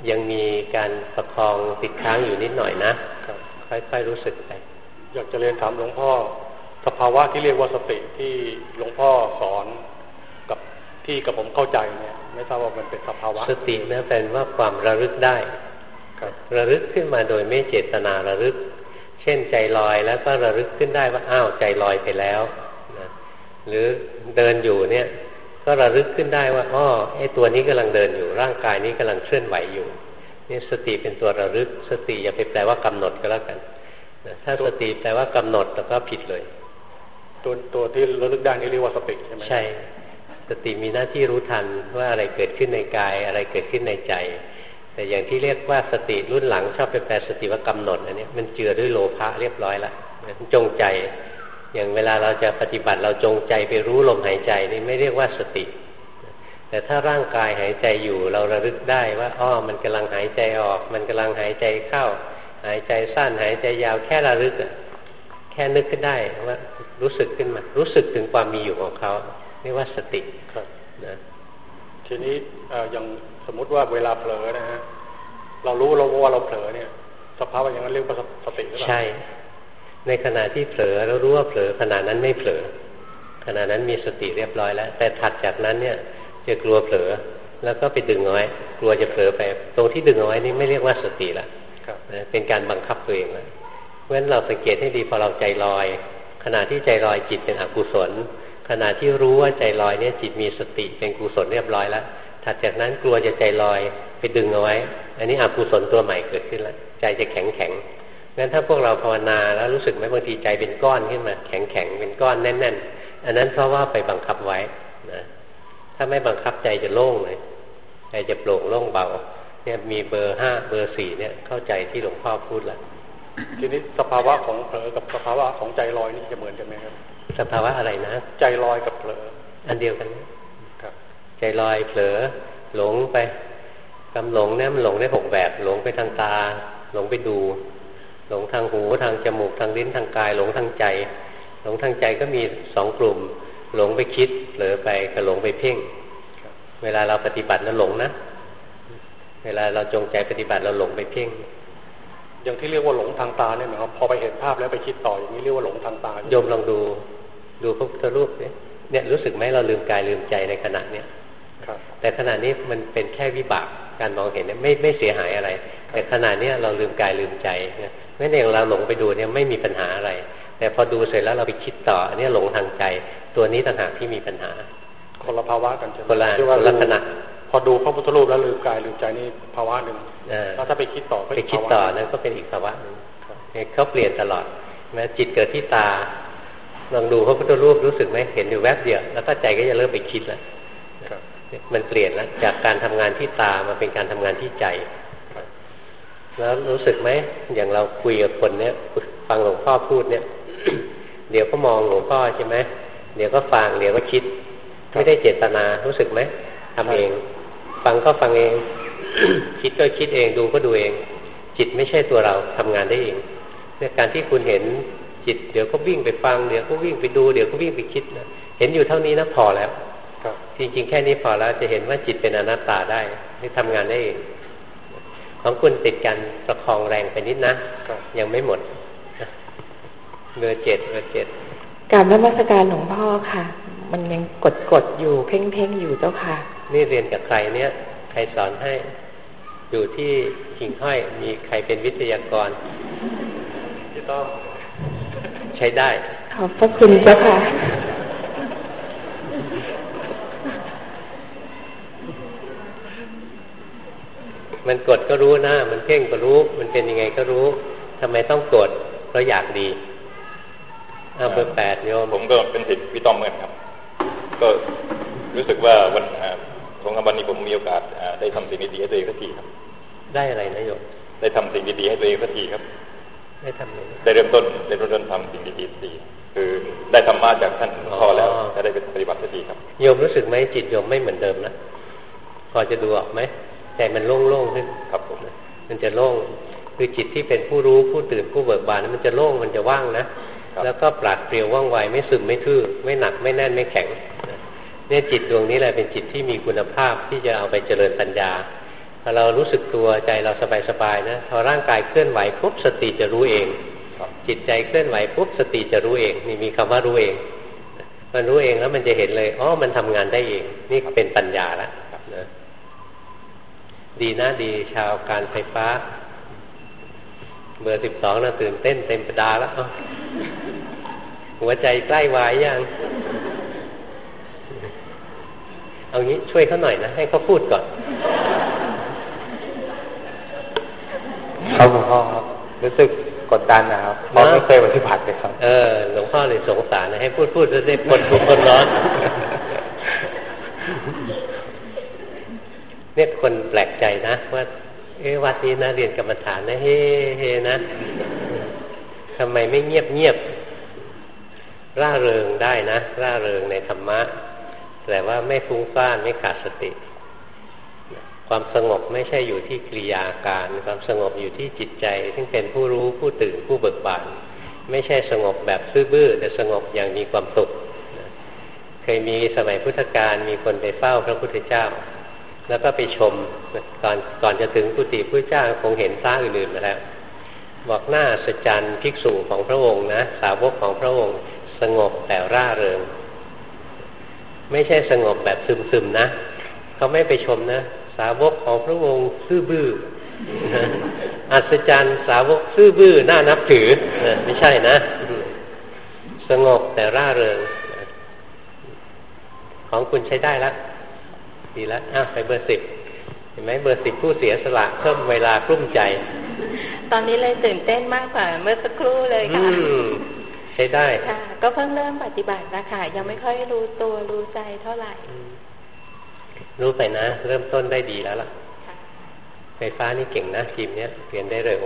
Speaker 2: ยังมีการประคองติดค้างอยู่นิดหน่อยนะค่อยๆรู้สึกไป
Speaker 11: อยากจะเรียนถามหลวงพ่อ สภาวะที่เรียกว่าสติที่หลวงพ่อสอนกับที่กับผมเข้าใจเนี่ยไม่ทราบว่ามันเป็นสภาวะ
Speaker 2: สตินะเป็นว่าความระลึกได้ระลึกขึ้นมาโดยไม่เจตนาระลึก เช่นใจลอยแล้วก็ระลึกขึ้นได้ว่าอ้าวใจลอยไปแล้วนะหรือเดินอยู่เนี่ย ก็ระลึกขึ้นได้ว่าอ๋อไอ้ตัวนี้กำลังเดินอยู่ร่างกายนี้กำลังเคลื่อนไหวอยู่นี่สติเป็นตัวระลึก สติอย่าไปแปลว่ากำหนดก็แล้วกันถ้าสติแปลว่ากำหนดแล้วก็ผิดเลย
Speaker 11: ตัวตัวที่ระลึกได้นี่เรียกว่าสติใช่ไหม
Speaker 2: ใช่ สติมีหน้าที่รู้ทันว่าอะไรเกิดขึ้นในกาย อะไรเกิดขึ้นในใจ แต่อย่างที่เรียกว่าสติรุ่นหลังชอบไปแปลสติว่ากำหนดอันนี้มันเจือด้วยโลภะเรียบร้อยละจงใจ อย่างเวลาเราจะปฏิบัติเราจงใจไปรู้ลมหายใจนี่ไม่เรียกว่าสติ แต่ถ้าร่างกายหายใจอยู่เราระลึกได้ว่าอ้อมันกำลังหายใจออก มันกำลังหายใจเข้า หายใจสั้นหายใจยาวแค่ระลึกอะแค่นึกขึ้นได้ว่ารู้สึกขึ้นมา รู้สึกถึงความมีอยู่ของเขาเรียกว่าสติครับนะ
Speaker 11: ทีนี้อย่างสมมุติว่าเวลาเผลอนะฮะเรารู้เราว่าเราเผลอเนี่ยสภาวะอย่างนั้นเรียกว่าสติหรือเปล่า
Speaker 2: ใช่ ในขณะที่เผลอเรารู้ว่าเผลอขณะนั้นไม่เผลอขณะนั้นมีสติเรียบร้อยแล้ว แต่ถัดจากนั้นเนี่ยจะกลัวเผลอแล้วก็ไปดึงเอาไว้กลัวจะเผลอไป ตรงที่ดึงเอาไว้นี่ไม่เรียกว่าสติละเป็นการบังคับตัวเองแล้วเพราะฉะนั้นเราสังเกตให้ดีพอเราใจลอยขขณะที่ใจลอยจิตเป็นอกุศล ขณะที่รู้ว่าใจลอยเนี่ยจิตมีสติเป็นกุศลเรียบร้อยแล้วถัดจากนั้นกลัวจะใจลอยไปดึงเอาไว้ อันนี้อกุศลตัวใหม่เกิดขึ้นแล้วใจจะแข็งแข็ง งั้นถ้าพวกเราภาวนาแล้วรู้สึกไหมบางทีใจเป็นก้อนขึ้นมา แข็งแข็งเป็นก้อนแน่น ๆ อันนั้นเพราะว่าไปบังคับไว้นะถ้าไม่บังคับใจจะโล่งเลยใจจะโปร่งโล่งเบาเนี่ยมีเบอร์ห้าเบอร์สี่เนี่ยเข้าใจที่หลวงพ่อพูดแล้ว
Speaker 12: ทีนี้สภาวะของเผลอกับสภาวะของใจลอยนี่จะเหมือนกันไหมครับ
Speaker 2: สภาวะอะไรนะ
Speaker 12: ใจลอยกับเผลอ
Speaker 2: อันเดียวกันครับ ใจลอยเผลอหลงไปกำหลงเนี่ยมันหลงได้หกแบบ หลงไปทางตา หลงไปดู หลงทางหูทางจมูกทางลิ้นทางกาย หลงทางใจ หลงทางใจก็มีสองกลุ่ม หลงไปคิดเผลอไปกับหลงไปเพ่ง เวลาเราปฏิบัติแล้วหลงนะ เวลาเราจงใจปฏิบัติเราหลงไปเพ่ง
Speaker 12: อย่างที่เรียกว่าหลงทางตาเนี่ยนะครับพอไปเห็นภาพแล้วไปคิดต่ออย่างนี้เรียกว่าหลงทางตา
Speaker 2: โยมลองดูดูพระพุทธรูปเนี่ยเนี่ยรู้สึกไหมเราลืมกายลืมใจในขณะเนี้ยแต่ขณะนี้มันเป็นแค่วิบาก การมองเห็นเนี่ยไม่ไม่เสียหายอะไร แต่ขณะเนี้ยเราลืมกายลืมใจเนี่ยแม้แต่เราหลงไปดูเนี่ยไม่มีปัญหาอะไร แต่พอดูเสร็จแล้วเราไปคิดต่ออันนี้หลงทางใจ ตัวนี้ต่างหากที่มีปัญหา
Speaker 12: คนละภาวะกันใช่ไหม
Speaker 2: คนละคนละขณะ
Speaker 12: พอดูพระพุทธรูปแล้วลืมกายลืมใจนี่ภาวะหนึ่งแล้วถ้าไปคิดต่อ
Speaker 2: ไปคิดต่อนั้นก็เป็นอีกภาวะหนึ่งเขาเปลี่ยนตลอดแม้จิตเกิดที่ตาลองดูพระพุทธรูปรู้สึกไหมเห็นอยู่แวบเดียวแล้วก็ใจก็จะเริ่มไปคิดแล้ว มันเปลี่ยนแล้วจากการทำงานที่ตามาเป็นการทำงานที่ใจ แล้วรู้สึกไหมอย่างเราคุยกับคนเนี้ยฟังหลวงพ่อพูดเนี่ย เดี๋ยวก็มองหลวงพ่อใช่ไหมเดี๋ยวก็ฟังเดี๋ยวก็คิด ไม่ได้เจตนารู้สึกไหมทำเอง ฟังก็ฟังเอง คิดก็คิดเองดูก็ดูเอง จิตไม่ใช่ตัวเราทำงานได้เองเนี่ยการที่คุณเห็นจิต เดี๋ยวก็วิ่งไปฟังเดี๋ยวก็วิ่งไปดู เดี๋ยวก็วิ่งไปคิดนะเห็นอยู่เท่านี้นะพอแล้ว จริงๆ แค่นี้พอแล้วจะเห็นว่าจิตเป็นอนัตตาได้ที่ทำงานได้เองของคุณติดกันประคองแรงไปนิดนะ ยังไม่หมดเบอร์เจ็ดเบอร์เจ็ด
Speaker 3: การนมัสการหลวงพ่อค่ะ มันยังกดกดอยู่เพ่งเพ่งอยู่เจ้าค่ะ
Speaker 2: นี่เรียนกับใครเนี่ย ใครสอนให้ อยู่ที่หิ่งห้อยมีใครเป็นวิทยากรที่ต้องใช้ได้
Speaker 3: ขอบพระคุณเจ้าค่ะ
Speaker 2: มันกดก็รู้นะ มันเพ่งก็รู้ มันเป็นยังไงก็รู้ทำไมต้องกดเพราะอยากดีเอาเบอร์แปดโยม
Speaker 11: ผมก็เป็นสิทธิ์พี่ต้อมเหมือนครับ ก็รู้สึกว่าวันของวันนี้ผมมีโอกาสได้ทำสิ่งดีๆให้ตัวเองสักทีครับ
Speaker 2: ได้อะไรนะโยม
Speaker 11: ได้ทำสิ่งดีๆให้ตัวเองสักทีครับ
Speaker 2: ได้ทำอะไร
Speaker 11: ได้เริ่มต้นได้เริ่มต้นทำสิ่งดีๆสักทีคือได้ธรรมะจากท่านพ่อแล้วจะได้เป็นปฏิบัติสักทีครับ
Speaker 2: โยมรู้สึกไหมจิตโยมไม่เหมือนเดิมนะพอจะดูออกไหม ใจมันโล่งๆขึ้น
Speaker 11: ครับผม
Speaker 2: มันจะโล่งคือจิตที่เป็นผู้รู้ผู้ตื่นผู้เบิกบานมันจะโล่งมันจะว่างนะแล้วก็ปราดเปรียวว่องไวไม่ซึมไม่ทื่อไม่หนักไม่แน่นไม่แข็งเนี่ยจิตดวงนี้แหละเป็นจิตที่มีคุณภาพที่จะเอาไปเจริญปัญญาพอเรารู้สึกตัวใจเราสบายๆนะพอร่างกายเคลื่อนไหวปุ๊บสติจะรู้เอง จิตใจเคลื่อนไหวปุ๊บสติจะรู้เองนี่มีคำว่ารู้เองมันรู้เองแล้วมันจะเห็นเลยอ๋อมันทำงานได้เอง นี่เป็นปัญญาแล้วนะ ดีนะดีชาวการไฟฟ้า เบอร์สิบสองนะตื่นเต้นเต็มประดาแล้วหัวใจใกล้วายยัง เอางี้ช่วยเขาหน่อยนะ ให้เขาพูดก่อน
Speaker 4: ครับหลวงพ่อครับรู้สึกกดดันนะครับเพราะไม่เคยปฏิบัติเลยครับ
Speaker 2: เออหลวงพ่อเลยสงสารนะให้พูดพูดจะได้คนทุกคนร้อน เนี่ยคนแปลกใจนะว่าเอ๊วัดนี้นะเรียนกรรมฐานนะเฮ้เฮนะทำไมไม่เงียบเงียบร่าเริงได้นะ ร่าเริงในธรรมะ แต่ว่าไม่ฟุ้งซ่านไม่ขาดสติ ความสงบไม่ใช่อยู่ที่กิริยาการ ความสงบอยู่ที่จิตใจ ซึ่งเป็นผู้รู้ผู้ตื่นผู้เบิกบานไม่ใช่สงบแบบซื่อบื้อแต่สงบอย่างมีความสุขเคยมีสมัยพุทธกาลมีคนไปเฝ้าพระพุทธเจ้า แล้วก็ไปชมก่อนก่อนจะถึงกุฏิพระเจ้าคงเห็นพระอื่นๆมาแล้วบอกหน้าสจันภิกษุของพระองค์นะสาวกของพระองค์สงบแต่ร่าเริง ไม่ใช่สงบแบบซึมๆนะเขาไม่ไปชมนะ สาวกของพระองค์ซื่อบื้ออัศจรรย์สาวกซื่อบื้อน่านับถือไม่ใช่นะ สงบแต่ร่าเริง ของคุณใช้ได้แล้ว ดีแล้วอะไปเบอร์สิบเห็นไหมเบอร์สิบผู้เสียสละเพิ่มเวลากลุ้มใจ
Speaker 3: ตอนนี้เลยตื่นเต้นมากกว่าเมื่อสักครู่เลยค่ะ
Speaker 2: ใช้ได้
Speaker 3: ค่ะก็เพิ่งเริ่มปฏิบัตินะคะยังไม่ค่อยรู้ตัวรู้ใจเท่าไหร่
Speaker 2: รู้ไปนะ เริ่มต้นได้ดีแล้วล่ะไฟฟ้านี่เก่งนะทีมเนี้ยเรียนได้เร็ว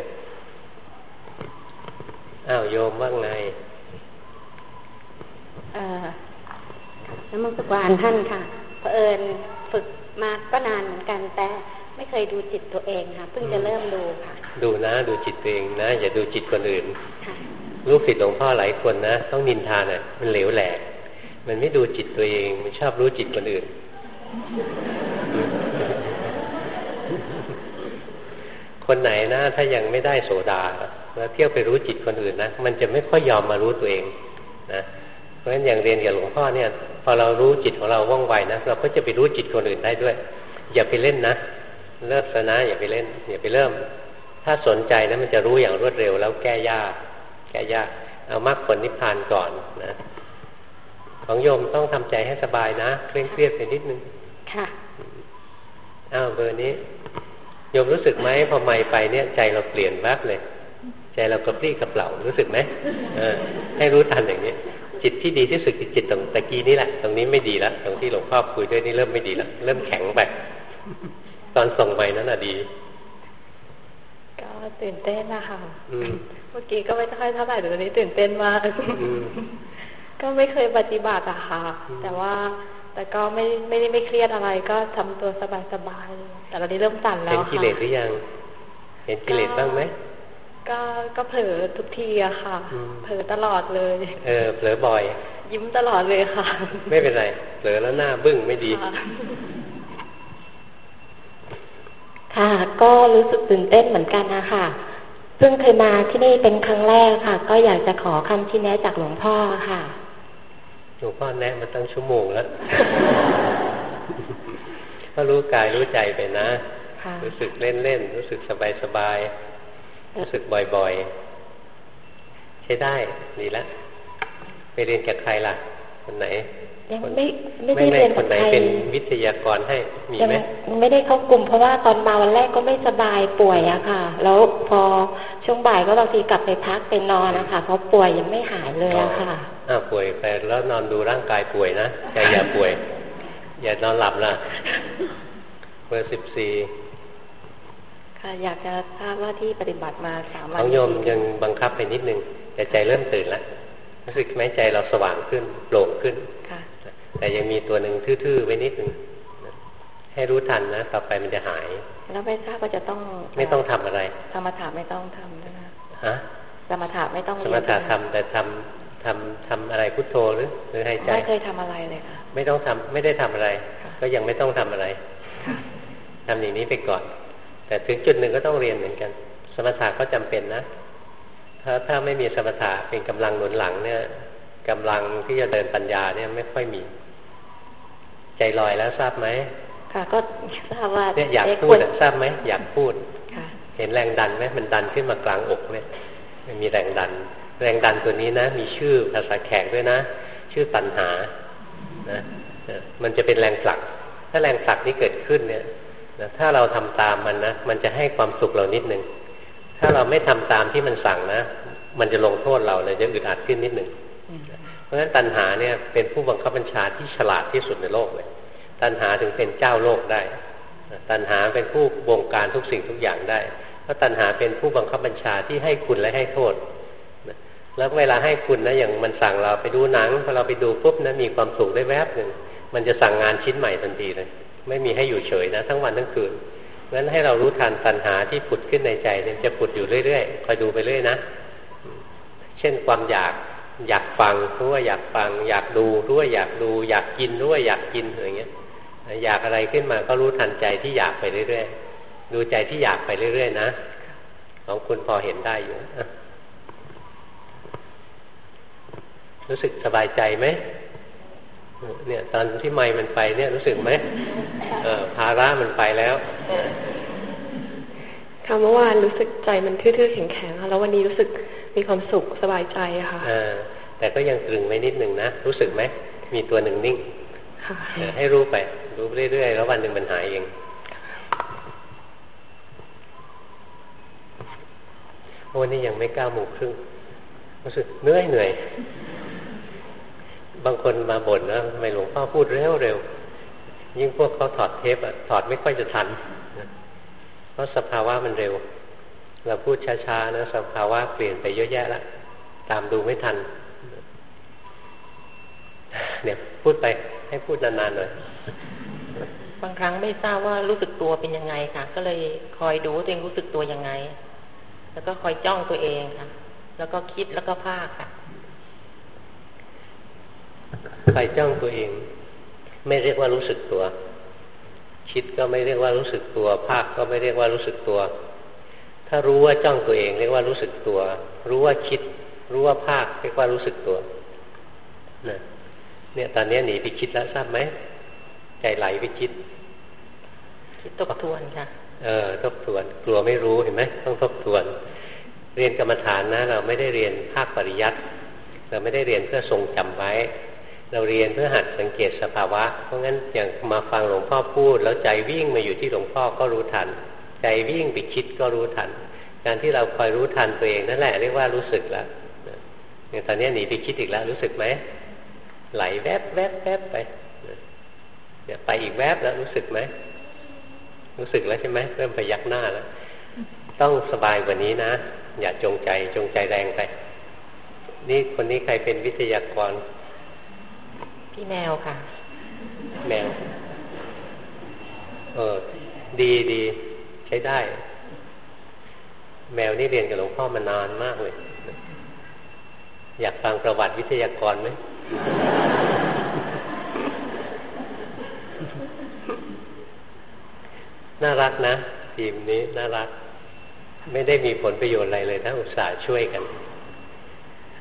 Speaker 2: อ้าวโยมว่าไง
Speaker 13: เอ่อน้ำมันสกวานท่านค่ะเผอิญ ฝึกมาก็นานเหมือนกันแต่ไม่เคยดูจิตตัวเองค่ะเพิ่งจะเริ่มดูค่ะ
Speaker 2: ดูนะดูจิตตัวเองนะ อย่าดูจิตคนอื่น
Speaker 13: ค่ะ
Speaker 2: ลูกศิษย์หลวงพ่อหลายคนนะ ต้องนินทาน่ะ มันเหลวแหลกมันไม่ดูจิตตัวเอง มันชอบรู้จิตคนอื่น คนไหนนะถ้ายังไม่ได้โสดาแล้วเที่ยวไปรู้จิตคนอื่นนะมันจะไม่ค่อยยอมมารู้ตัวเอง นะ เพราะฉะนั้นอย่างเรียนกับหลวงพ่อเนี่ย พอเรารู้จิตของเราว่องไวนะเราก็จะไปรู้จิตคนอื่นได้ด้วย อย่าไปเล่นนะเลิกซะนะอย่าไปเล่นอย่าไปเริ่ม ถ้าสนใจนะมันจะรู้อย่างรวดเร็ว แล้วแก้ยาก แก้ยาก เอามรรคผลนิพพานก่อนนะของโยมต้องทำใจให้สบายนะเคร่งเครียดไปนิดนึง
Speaker 13: ค่ะ
Speaker 2: อ้าวเบอร์นี้โยมรู้สึกไหมพอไม่ไปเนี่ย ใจเราเปลี่ยนแวบเลย ใจเรากระปรี้กระเปล่ารู้สึกไหมเออให้รู้ทันอย่างนี้ จิตที่ดีที่สุดคือจิตตรงตะกี้นี่แหละ ตรงนี้ไม่ดีแล้วตรงที่หลวงพ่อคุยด้วยนี่เริ่มไม่ดีแล้วเริ่มแข็งไปตอนส่งไปนั้นน่ะดี
Speaker 3: ก็ตื่นเต้นนะคะ
Speaker 2: อืม
Speaker 3: เมื่อกี้ก็ไม่ค่อยเท่าไหร่แต่ตอนนี้ตื่นเต้นมาก
Speaker 2: อืม
Speaker 3: ก็ไม่เคยปฏิบัติอะค่ะ แต่ว่าแต่ก็ไม่ไม่ได้ไม่เครียดอะไรก็ทำตัวสบายๆแต่ตอนนี้เริ่มสั่นแล้
Speaker 2: เห็น
Speaker 3: ว
Speaker 2: กิ
Speaker 3: ค่ะ
Speaker 2: เลสหรือยัง เห็นกิเลสบ้างไหม
Speaker 3: ก็ก็เผลอทุกทีอะค่ะ
Speaker 2: อืม
Speaker 3: เผลอตลอดเลย
Speaker 2: เออเผลอบ่อย
Speaker 3: ยิ้มตลอดเลยค่ะ
Speaker 2: ไม่เป็นไรเผลอแล้วหน้าบึ้งไม่ดี
Speaker 3: ค่ะ
Speaker 13: ค่ะ ก็รู้สึกตื่นเต้นเหมือนกันนะคะเพิ่งเคยมาที่นี่เป็นครั้งแรกค่ะ ก็อยากจะขอคำชี้แนะจากหลวงพ่อค่ะ
Speaker 2: หลวงพ่อแนะมาตั้งชั่วโมงแล้วก็รู้กายรู้ใจไปนะ
Speaker 13: ค่ะ
Speaker 2: รู้สึกเล่นๆรู้สึกสบายๆ รู้สึกบ่อยๆ ใช้ได้ดีแล้วไปเรียนกับใครล่ะ คนไหน
Speaker 13: ยังไม่ไม่ได้เรียน
Speaker 2: ค
Speaker 13: กับ
Speaker 2: นไหน
Speaker 13: ใคร
Speaker 2: เป็นวิทยากรให้มี
Speaker 13: ยัง
Speaker 2: ไหม
Speaker 13: ไม่ได้เข้ากลุ่มเพราะว่าตอนมาวันแรกก็ไม่สบายป่วยอะค่ะ แล้วพอช่วงบ่ายก็บางทีกลับไปพักไปนอนนะคะเพราะป่วยยังไม่หายเลยอะค่ะ
Speaker 2: อ้าวป่วยไปแล้วนอนดูร่างกายป่วยนะใจอย่าป่วย อย่านอนหลับนะเบอร์สิบสี่
Speaker 3: ค่ะอยากจะทราบว่าที่ปฏิบัติมาสามวั
Speaker 2: ข
Speaker 3: น
Speaker 2: องโยมยังบังคับไปนิดนึงแต่ใจเริ่มตื่นแล้วรู้สึกไหมใจเราสว่างขึ้นโปร่งขึ้น
Speaker 3: ค่ะ
Speaker 2: แต่ยังมีตัวหนึ่งทื่อๆไว้นิดนึงนะให้รู้ทันนะต่อไปมันจะหาย
Speaker 3: แล้วไม่ทราบว่าจะต้อง
Speaker 2: ไม่ต้องทำอะไร
Speaker 3: สมถะไม่ต้องทำนะคะ
Speaker 2: ฮะ
Speaker 3: สมถะไม่ต้อง
Speaker 2: ส
Speaker 3: เรียน
Speaker 2: มถะ
Speaker 3: ใช่ไห
Speaker 2: ทำแต่ทำทำทำอะไรพุทโธหรือหรือให้ใจ
Speaker 3: ไม่เคยทำอะไรเลยค่ะ
Speaker 2: ไม่ต้องทำไม่ได้ทำอะไร ก็ยังไม่ต้องทำอะไรทำอย่างนี้ไปก่อน แต่ถึงจุดหนึ่งก็ต้องเรียนเหมือนกัน สมถะก็จำเป็นนะ ถ้าถ้าไม่มีสมถะเป็นกำลังหนุนหลังเนี่ยกำลังที่จะเดินปัญญาเนี่ยไม่ค่อยมี ใจลอยแล้วทราบไหม
Speaker 3: ค่ะก็ทราบว่า
Speaker 2: เนี่ยอยาก
Speaker 3: เะ
Speaker 2: พู
Speaker 3: คว
Speaker 2: ด
Speaker 3: ร
Speaker 2: อะทราบไหมอยากพูด
Speaker 3: ค่ะ
Speaker 2: เห็นแรงดันไหมมันดันขึ้นมากลางอกเนี่ยมันมีแรงดัน แรงดันตัวนี้นะ มีชื่อภาษาแขกด้วยนะ ชื่อตัณหานะเออมันจะเป็นแรงผลัก ถ้าแรงผลักนี้เกิดขึ้นเนี่ย นะถ้าเราทำตามมันนะมันจะให้ความสุขเรานิดหนึ่งถ้าเราไม่ทำตามที่มันสั่งนะ มันจะลงโทษเราเลยจะอึดอัดขึ้นนิดหนึ่งเพราะฉะนั้นตัณหาเนี่ยเป็นผู้บังคับบัญชาที่ฉลาดที่สุดในโลกเลย ตัณหาถึงเป็นเจ้าโลกได้ ตัณหาเป็นผู้บงการทุกสิ่งทุกอย่างได้ เพราะตัณหาเป็นผู้บังคับบัญชาที่ให้คุณและให้โทษแล้วเวลาให้คุณนะอย่างมันสั่งเราไปดูหนังพอเราไปดูปุ๊บนะมีความสุขได้แวบหนึ่ง มันจะสั่งงานชิ้นใหม่ทันทีเลย ไม่มีให้อยู่เฉยนะ ทั้งวันทั้งคืนงั้นให้เรารู้ทันตัณหาที่ผุดขึ้นในใจเนี่ยจะผุดอยู่เรื่อยๆคอยดูไปเรื่อยนะ เช่นความอยากอยากฟังรู้ว่าอยากฟัง อยากดูรู้ว่าอยากดู อยากกินรู้ว่าอยากกินอะไรเงี้ย อยากอะไรขึ้นมาก็รู้ทันใจที่อยากไปเรื่อยๆดูใจที่อยากไปเรื่อยๆนะของคุณพอเห็นได้อยู่รู้สึกสบายใจไหม เนี่ยตอนที่ไม่มันไปเนี่ยรู้สึกไหมเออภาระมันไปแล้ว
Speaker 14: ค่ะเมื่อวานรู้สึกใจมันทื่อๆแข็งๆค่ะแล้ววันนี้รู้สึกมีความสุขสบายใจอะค่ะ
Speaker 2: เออแต่ก็ยังตรึงไว้นิดหนึ่งนะรู้สึกไหมมีตัวหนึ่งนิ่งให้รู้ไป รู้เรื่อยๆแล้ววันหนึ่งมันหายเองโอ้นี่ยังไม่เก้าโมงครึ่งรู้สึกเหนื่อยเหนื่อย บางคนมาบ่นนะทำไมหลวงพ่อพูดเร็วเร็วยิ่งพวกเขาถอดเทปอะถอดไม่ค่อยจะทันเพราะสภาวะมันเร็ว เราพูดช้าๆนะสภาวะเปลี่ยนไปเยอะแยะล้วตามดูไม่ทันเนี่ยพูดไปให้พูดนานๆหน่อย
Speaker 3: บางครั้งไม่ทราบว่ารู้สึกตัวเป็นยังไงค่ะ ก็เลยคอยดูตัวเองรู้สึกตัวยังไง แล้วก็คอยจ้องตัวเองค่ะ แล้วก็คิดแล้วก็ภาคค่ะ
Speaker 2: คอยจ้องตัวเอง ไม่เรียกว่ารู้สึกตัว คิดก็ไม่เรียกว่ารู้สึกตัว ภาคก็ไม่เรียกว่ารู้สึกตัว ถ้ารู้ว่าจ้องตัวเอง เรียกว่ารู้สึกตัว รู้ว่าคิด รู้ว่าภาคเรียกว่ารู้สึกตัวนะเนี่ยตอนนี้หนีไปคิดแล้วทราบไหมใจไหลไปคิด
Speaker 3: คิดทบทวนค่ะ
Speaker 2: เออทบทวน กลัวไม่รู้เห็นไหมต้องทบทวน เรียนกรรมฐานนะ เราไม่ได้เรียนภาคปริยัติเราไม่ได้เรียนเพื่อทรงจำไว้ เราเรียนเพื่อหัดสังเกตสภาวะ เพราะงั้นอย่างมาฟังหลวงพ่อพูด แล้วใจวิ่งมาอยู่ที่หลวงพ่อก็รู้ทัน ใจวิ่งไปคิดก็รู้ทัน การที่เราคอยรู้ทันตัวเองนั่นแหละเรียกว่ารู้สึกแล้วอย่างตอนนี้หนีไปคิดอีกแล้วรู้สึกไหมไหลแวบแวบแวบไปเนี่ยไปอีกแวบแล้วรู้สึกไหมรู้สึกแล้วใช่ไหมเริ่มไปยักหน้าแล้วต้องสบายกว่านี้นะ อย่าจงใจจงใจแรงไปนี่คนนี้ใครเป็นวิทยากร
Speaker 3: พี่แมวค่ะ
Speaker 2: แมว เออ ดีดีใช้ได้ แมวนี่เรียนกับหลวงพ่อมานานมากเลย อยากฟังประวัติวิทยากรไหมน่ารักนะทีมนี้น่ารัก ไม่ได้มีผลประโยชน์อะไรเลยถ้าอุตส่าห์ช่วยกัน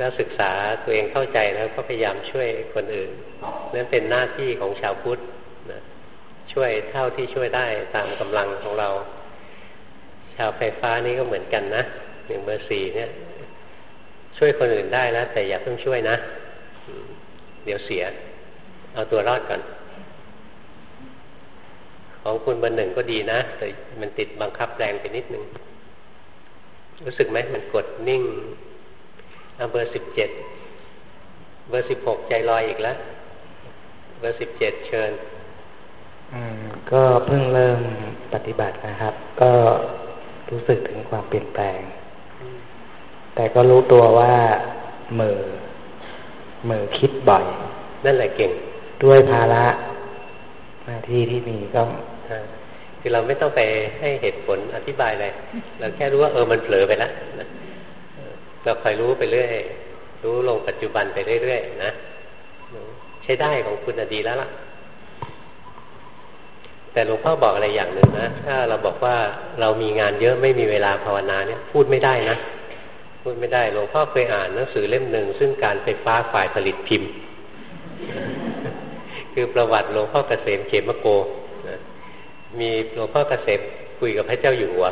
Speaker 2: ถ้าศึกษาตัวเองเข้าใจแล้วก็พยายามช่วยคนอื่นนั่นเป็นหน้าที่ของชาวพุทธนะช่วยเท่าที่ช่วยได้ตามกำลังของเรา ชาวไฟฟ้านี่ก็เหมือนกันนะอย่งเบอร์สี่เนี่ย ช่วยคนอื่นได้แล้วแต่อย่าเพิ่งช่วยนะ เดี๋ยวเสีย เอาตัวรอดก่อน ของคุณเบอร์หนึ่งก็ดีนะ แต่มันติดบังคับแรงไปนิดนึง รู้สึกไหมมันกดนิ่ง เอาเบอร์สิบเจ็ดเบอร์สิบหกใจลอยอีกแล้ว เบอร์สิบเจ็ดเชิญ
Speaker 14: อืมก็เพิ่งเริ่มปฏิบัตินะครับ ก็รู้สึกถึงความเปลี่ยนแปลง แต่ก็รู้ตัวว่าเมือเมือคิดบ่อย
Speaker 2: นั่นแหละเก่ง
Speaker 14: ด้วยภาระหน้าที่ที่มีก็
Speaker 2: คือเราไม่ต้องไปให้เหตุผลอธิบายอะไรเราแค่รู้ว่าเออมันเผลอไปแล้ว เราคอยรู้ไปเรื่อย รู้ลงปัจจุบันไปเรื่อยๆนะใช้ได้ของคุณดีแล้วล่ะ แต่หลวงพ่อบอกอะไรอย่างหนึ่งนะ ถ้าเราบอกว่าเรามีงานเยอะไม่มีเวลาภาวนาเนี่ย พูดไม่ได้นะ พูดไม่ได้ หลวงพ่อเคยอ่านหนังสือเล่มหนึ่ง ซึ่งการไฟฟ้าฝ่ายผลิตพิมพ์ คือประวัติหลวงพ่อเกษมเขมโก มีหลวงพ่อเกษมคุยกับพระเจ้าอยู่หัว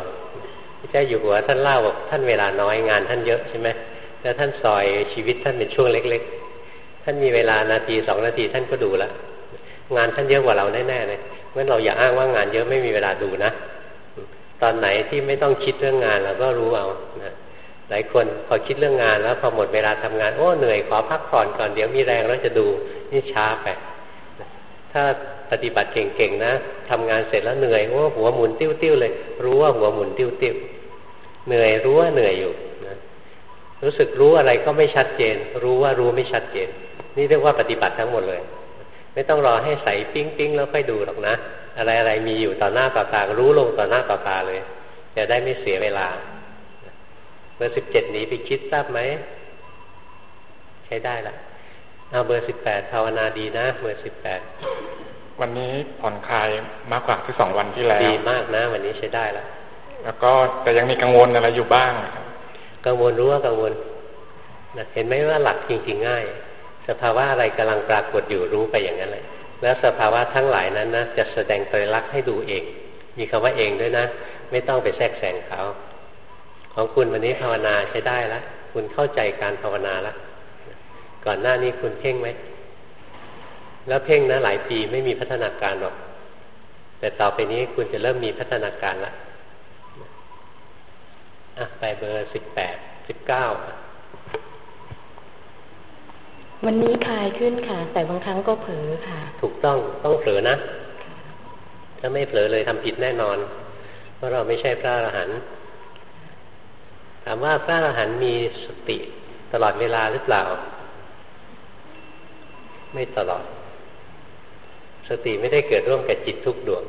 Speaker 2: เจ้าอยู่หัวท่านเล่าบอกท่านเวลาน้อยงานท่านเยอะใช่ไหมแล้วท่านซอยชีวิตท่านเป็นช่วงเล็ก ๆ ท่านมีเวลานาทีสองนาทีท่านก็ดูละงานท่านเยอะกว่าเราแน่ๆเลยเพราะเราอย่าอ้างว่างานเยอะไม่มีเวลาดูนะตอนไหนที่ไม่ต้องคิดเรื่องงานเราก็รู้เอานะหลายคนพอคิดเรื่องงานแล้วพอหมดเวลาทำงานโอ้เหนื่อยขอพักผ่อนก่อนเดี๋ยวมีแรงแล้วจะดูนี่ช้าไปถ้าปฏิบัติเก่งๆนะทำงานเสร็จแล้วเหนื่อยโอ้หัวหมุนติ้วๆเลย รู้ว่าหัวหมุนติ้วๆ เหนื่อยรู้ว่าเหนื่อยอยู่นะรู้สึกรู้อะไรก็ไม่ชัดเจน รู้ว่ารู้ไม่ชัดเจน นี่เรียกว่าปฏิบัติทั้งหมดเลย ไม่ต้องรอให้ใส่ปิ้งปิ้งแล้วค่อยดูหรอกนะ อะไรอะไรมีอยู่ต่อหน้าต่อตารู้ลงต่อหน้าต่อตาเลย จะได้ไม่เสียเวลาเบอร์สิบเจ็ดนี้ไปคิดทราบไหมใช้ได้ละเอาเบอร์สิบแปดภาวนาดีนะ เบอร์สิบแปด
Speaker 4: วันนี้ผ่อนคลายมากกว่าที่สองวันที่แล้ว
Speaker 2: ดีมากนะ วันนี้ใช้ได้แล้ว
Speaker 4: แล้วก็แต่ยังมีกังวลอะไรอยู่บ้างครับ
Speaker 2: กังวลรู้ว่ากังวลเห็นไหมว่าหลักจริง ๆ ง่าย สภาวะอะไรกำลังปรากฏอยู่รู้ไปอย่างนั้นเลยแล้วสภาวะทั้งหลายนั้นนะจะแสดงตรลักษณ์ให้ดูเอง มีคำว่าเองด้วยนะ ไม่ต้องไปแทรกแซงเขา ของคุณวันนี้ภาวนาใช้ได้แล้วคุณเข้าใจการภาวนาแล้วก่อนหน้านี้คุณเพ่งไหมแล้วเพ่งนะหลายปีไม่มีพัฒนาการหรอก แต่ต่อไปนี้คุณจะเริ่มมีพัฒนาการละ ไปเบอร์สิบแปดสิบเก้า
Speaker 13: วันนี้คลายขึ้นค่ะ แต่บางครั้งก็เผลอค่ะ
Speaker 2: ถูกต้องต้องเผลอนะ ถ้าไม่เผลอเลยทำผิดแน่นอน เพราะเราไม่ใช่พระอรหันต์ถามว่าพระอรหันต์มีสติตลอดเวลาหรือเปล่า ไม่ตลอด สติไม่ได้เกิดร่วมกับจิตทุกดวง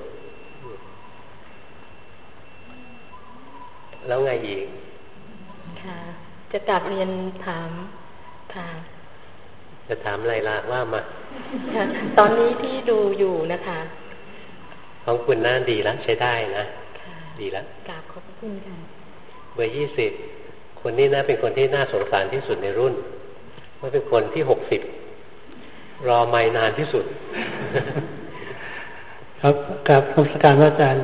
Speaker 2: แล้วไงอีก
Speaker 13: ค่ะ จะกลับเรียนถามค่ะ
Speaker 2: จะถามอะไรล่ะว่ามา
Speaker 13: ค่ะตอนนี้ที่ดูอยู่นะคะ
Speaker 2: ของคุณน่าดีแล้วใช้ได้นะ
Speaker 13: ค่ะ
Speaker 2: ดีแล้ว
Speaker 13: กราบขอบพระคุณค่ะ
Speaker 2: เบอร์ยี่สิบ คนนี้นะเป็นคนที่น่าสงสารที่สุดในรุ่นเพราะเป็นคนที่หกสิบรอไม่นานที่สุด
Speaker 15: ครับกับนมัสการพระอาจารย์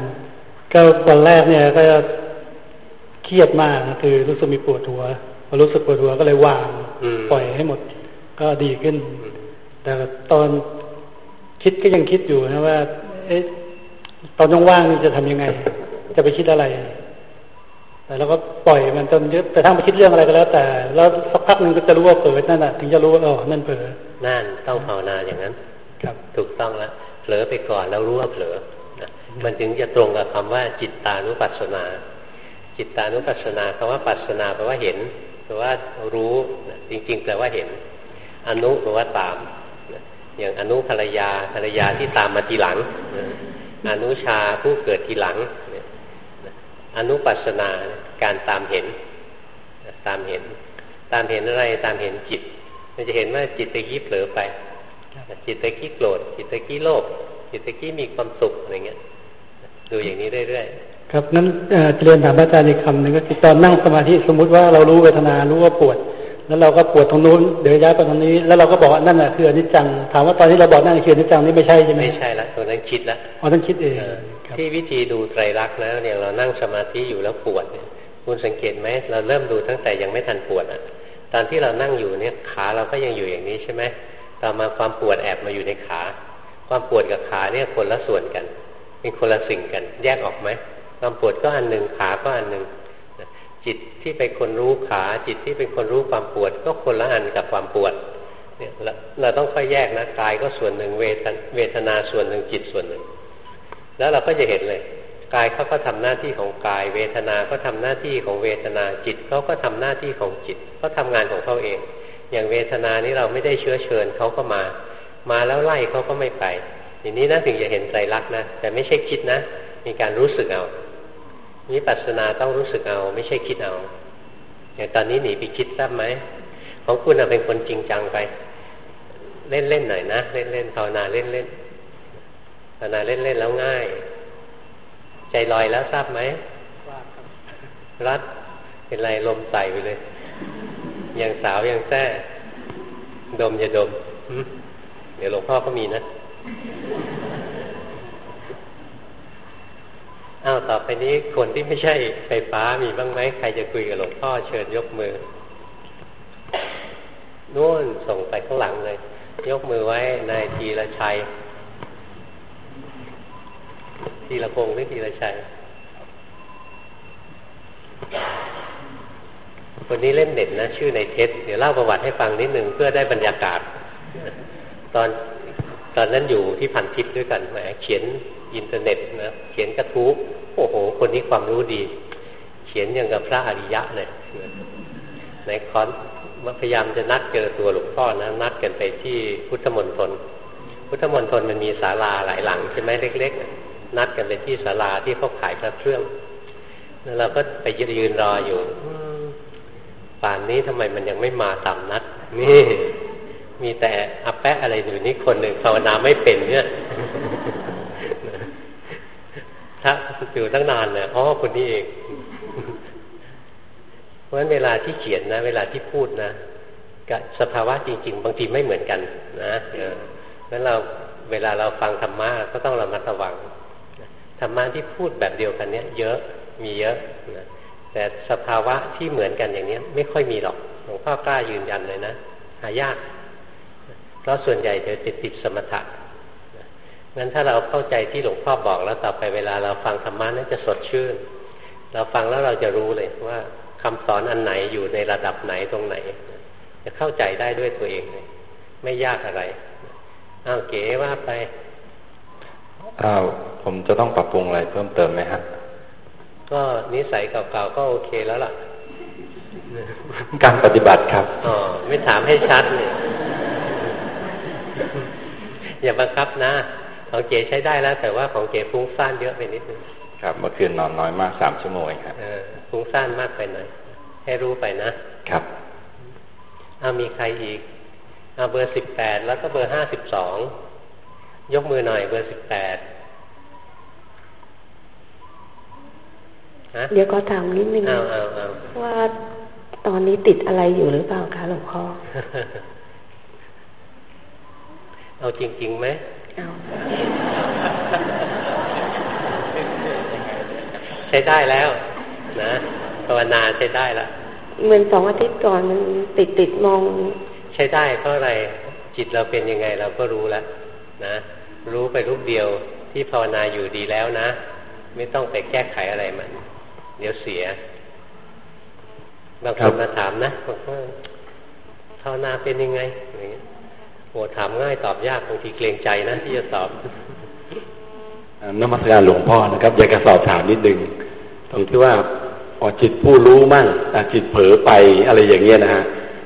Speaker 15: ก็วันแรกเนี่ยก็ เครียดมากนะคือรู้สึกมีปวดหัวพอรู้สึกปวดหัวก็เลยวาง
Speaker 2: อืม
Speaker 15: ปล่อยให้หมดก็ดีขึ้น แต่ตอนคิดก็ยังคิดอยู่นะว่า เอ๊ะตอนว่างๆนี่จะทำยังไง จะไปคิดอะไร แต่เราก็ปล่อยมันจนยึดไปทั้งไปคิดเรื่องอะไรก็แล้ว แต่แล้วสักพักหนึ่งก็จะรู้ว่าเผลอนั่นน่ะถึงจะรู้ว่าอ๋อนั่นเผลอ
Speaker 2: นั่นต้องภาวนาอย่างนั้น
Speaker 15: ครับ
Speaker 2: ถูกต้องแล้วเผลอไปก่อนแล้วรู้ว่าเผลอนะมันถึงจะตรงกับคำว่าจิตตานุปัสสนา จิตตานุปัสสนาคำว่าปัสสนาแปลว่าเห็นแปลว่ารู้จริง ๆ แปลว่าเห็น อนุแปลว่าตาม อย่างอนุภรรยาภรรยาที่ตามมาทีหลัง อนุชาผู้เกิดทีหลัง อนุปัสสนาการตามเห็น ตามเห็น ตามเห็นอะไรตามเห็นจิต มันจะเห็นว่าจิตตะกี้เผลอไป จิตตะกี้โกรธจิตตะกี้โลภจิตตะกี้มีความสุขอะไรเงี้ยดูอย่างนี้เรื่อยๆ
Speaker 15: ครับนั้นเอ่อจะเรียนถามอาจารย์อีกคำหนึ่งก็คือตอนนั่งสมาธิสมมุติว่าเรารู้เวทนารู้ว่าปวด แล้วเราก็ปวดตรงนู้นเดี๋ยวย้ายไปตรงนี้ แล้วเราก็บอกว่านั่นน่ะคืออนิจจังถามว่าตอนนี้เราบอกนั่นคืออนิจจังนี่ไม่ใช่ใช่
Speaker 2: ๆ
Speaker 15: ไหม
Speaker 2: ไม่ใช่ละตรงนั้นคิดละ
Speaker 15: อ๋อต้องคิดเอง
Speaker 2: เออ
Speaker 15: ครับ
Speaker 2: ที่วิธีดูไตรลักษณ์แล้วเนี่ยเรานั่งสมาธิอยู่แล้วปวดเนี่ยคุณสังเกตไหมเราเริ่มดูตั้งแต่ยังไม่ทันปวดอะ ตอนที่เรานั่งอยู่เนี่ยขาเราก็ยังอยู่อย่างนี้ใช่ไหมต่อมาความปวดแอบมาอยู่ในขา ความปวดกับขาเนี่ยคนละส่วนกันเป็นคนละสิ่งกันแยกออกไหม ความปวดก็อันหนึ่งขาก็อันหนึ่งจิตที่เป็นคนรู้ขา จิตที่เป็นคนรู้ความปวด ก็คนละอันกับความปวดเนี่ยเราเราต้องค่อยแยกนะกายก็ส่วนหนึ่งเวทนเวทนาส่วนหนึ่งจิตส่วนหนึ่ง แล้วเราก็จะเห็นเลยกายเขาก็ทำหน้าที่ของกาย เวทนาก็ทำหน้าที่ของเวทนาจิตเขาก็ทำหน้าที่ของจิตเขาทำงานของเขาเอง อย่างเวทนานี้เราไม่ได้เชื้อเชิญเขาก็มา มาแล้วไล่เขาก็ไม่ไป อย่างนี้นะถึงจะเห็นใจรักนะแต่ไม่ใช่คิดนะ มีการรู้สึกเอา วิปัสสนาต้องรู้สึกเอา ไม่ใช่คิดเอาอย่างตอนนี้หนีไปคิดทราบไหมของคุณเป็นคนจริงจังไป เล่นเล่นหน่อยนะเล่นเล่นภาวนาเล่นเล่นภาวนาเล่นเล่นแล้วง่าย ใจลอยแล้วทราบไหมรัดเป็นไรลมใส่ไปเลยยังสาวยังแท้ดมอย่าดมหึเดี๋ยวหลวงพ่อก็มีนะ อ้าวต่อไปนี้คนที่ไม่ใช่ไฟฟ้ามีบ้างไหมใครจะคุยกับหลวงพ่อเชิญยกมือนู่นส่งไปข้างหลังเลย ยกมือไว้นายทีละชัย ธีรพงษ์หรือธีรชัย คนนี้เล่นเน็ตนะ ชื่อในเน็ตเดี๋ยวเล่าประวัติให้ฟังนิดหนึ่งเพื่อได้บรรยากาศ ตอนตอนนั้นอยู่ที่พันทิพย์ด้วยกันแหมเขียน อินเทอร์เน็ตนะเขียนกระทู้โอ้โห คนนี้ความรู้ดี เขียนอย่างกับพระอริยะเลยในคอนพยายามจะนัดเจอตัวหลวงพ่อนะนัดกันไปที่พุทธมณฑลพุทธมณฑลมันมีศาลาหลายหลังใช่ไหมเล็ก ๆ นัดกันไปที่ศาลาที่เขาขายพระเครื่องแล้วเราก็ไปยืนรออยู่ป่านนี้ทำไมมันยังไม่มาตามนัด นี่มีแต่อาแปะอะไรอยู่นี่คนหนึ่งภาวนาไม่เป็นเนี่ย ถ้าอยู่ตั้งนานเนี่ยอ๋อคนนี้เอง เพราะฉะนั้นเวลาที่เขียนนะ เวลาที่พูดนะกับสภาวะจริง ๆ บางทีไม่เหมือนกัน นะเออนั้นเราเวลาเราฟังธรรมะก็ต้องระมัดระวังธรรมะที่พูดแบบเดียวกันเนี้ยเยอะมีเยอะนะแต่สภาวะที่เหมือนกันอย่างเนี้ย ไม่ค่อยมีหรอกหลวงพ่อกล้ายืนยันเลยนะหายาก เพราะส่วนใหญ่จะติดติดสมถะ งั้นถ้าเราเข้าใจที่หลวงพ่อบอกแล้วต่อไปเวลาเราฟังธรรมะนั้นจะสดชื่น เราฟังแล้วเราจะรู้เลยว่าคำสอนอันไหนอยู่ในระดับไหนตรงไหน จะเข้าใจได้ด้วยตัวเองเลยไม่ยากอะไรอ้าวเก๋ว่าไป
Speaker 8: อ้าวผมจะต้องปรับปรุงอะไรเพิ่มเติมไหมฮะ
Speaker 2: ก็นิสัยเก่าๆก็โอเคแล้วล่ะ
Speaker 8: การปฏิบัติครับ
Speaker 2: อ๋อไม่ถามให้ชัดเลยอย่าบังคับนะ ของเก๋ใช้ได้แล้ว แต่ว่าของเก๋ฟุ้งซ่านเยอะไปนิดนึง
Speaker 8: ครับเมื่อคืนนอนน้อยมากสามชั่วโมงเองครับ
Speaker 2: เออฟุ้งซ่านมากไปหน่อยให้รู้ไปนะ
Speaker 8: ครับ
Speaker 2: เอามีใครอีกเอาเบอร์สิบแปดแล้วก็เบอร์ห้าสิบสองยกมือหน่อยเบอร์สิบแปด
Speaker 16: เดี๋ยวก็ถามนิดนึง
Speaker 2: เอาเอาเอา
Speaker 16: ว่าตอนนี้ติดอะไรอยู่หรือเปล่าคะหลวงพ่อ
Speaker 2: เอาจริงๆไหม
Speaker 16: เอา
Speaker 2: ใช้ได้แล้ว นะภาวนาใช้ได้แล้ว
Speaker 16: เหมือนสองอาทิตย์ก่อนมันติดติดมอง
Speaker 2: ใช้ได้เพราะอะไรจิตเราเป็นยังไงเราก็รู้แล้วนะ รู้ไปรูปเดียวที่ภาวนาอยู่ดีแล้วนะ ไม่ต้องไปแก้ไขอะไรมัน เดี๋ยวเสียบางคนมาถามนะบอกว่าภาวนาเป็นยังไงอะไรเงี้ย โอ้ถามง่ายตอบยากบางทีเกรงใจนะที่จะตอบ
Speaker 9: นมัสการหลวงพ่อนะครับ อยากจะสอบถามนิดนึงตรงที่ว่าพอจิตผู้รู้มั่งอะจิตเผลอไปอะไรอย่างเงี้ยนะฮะ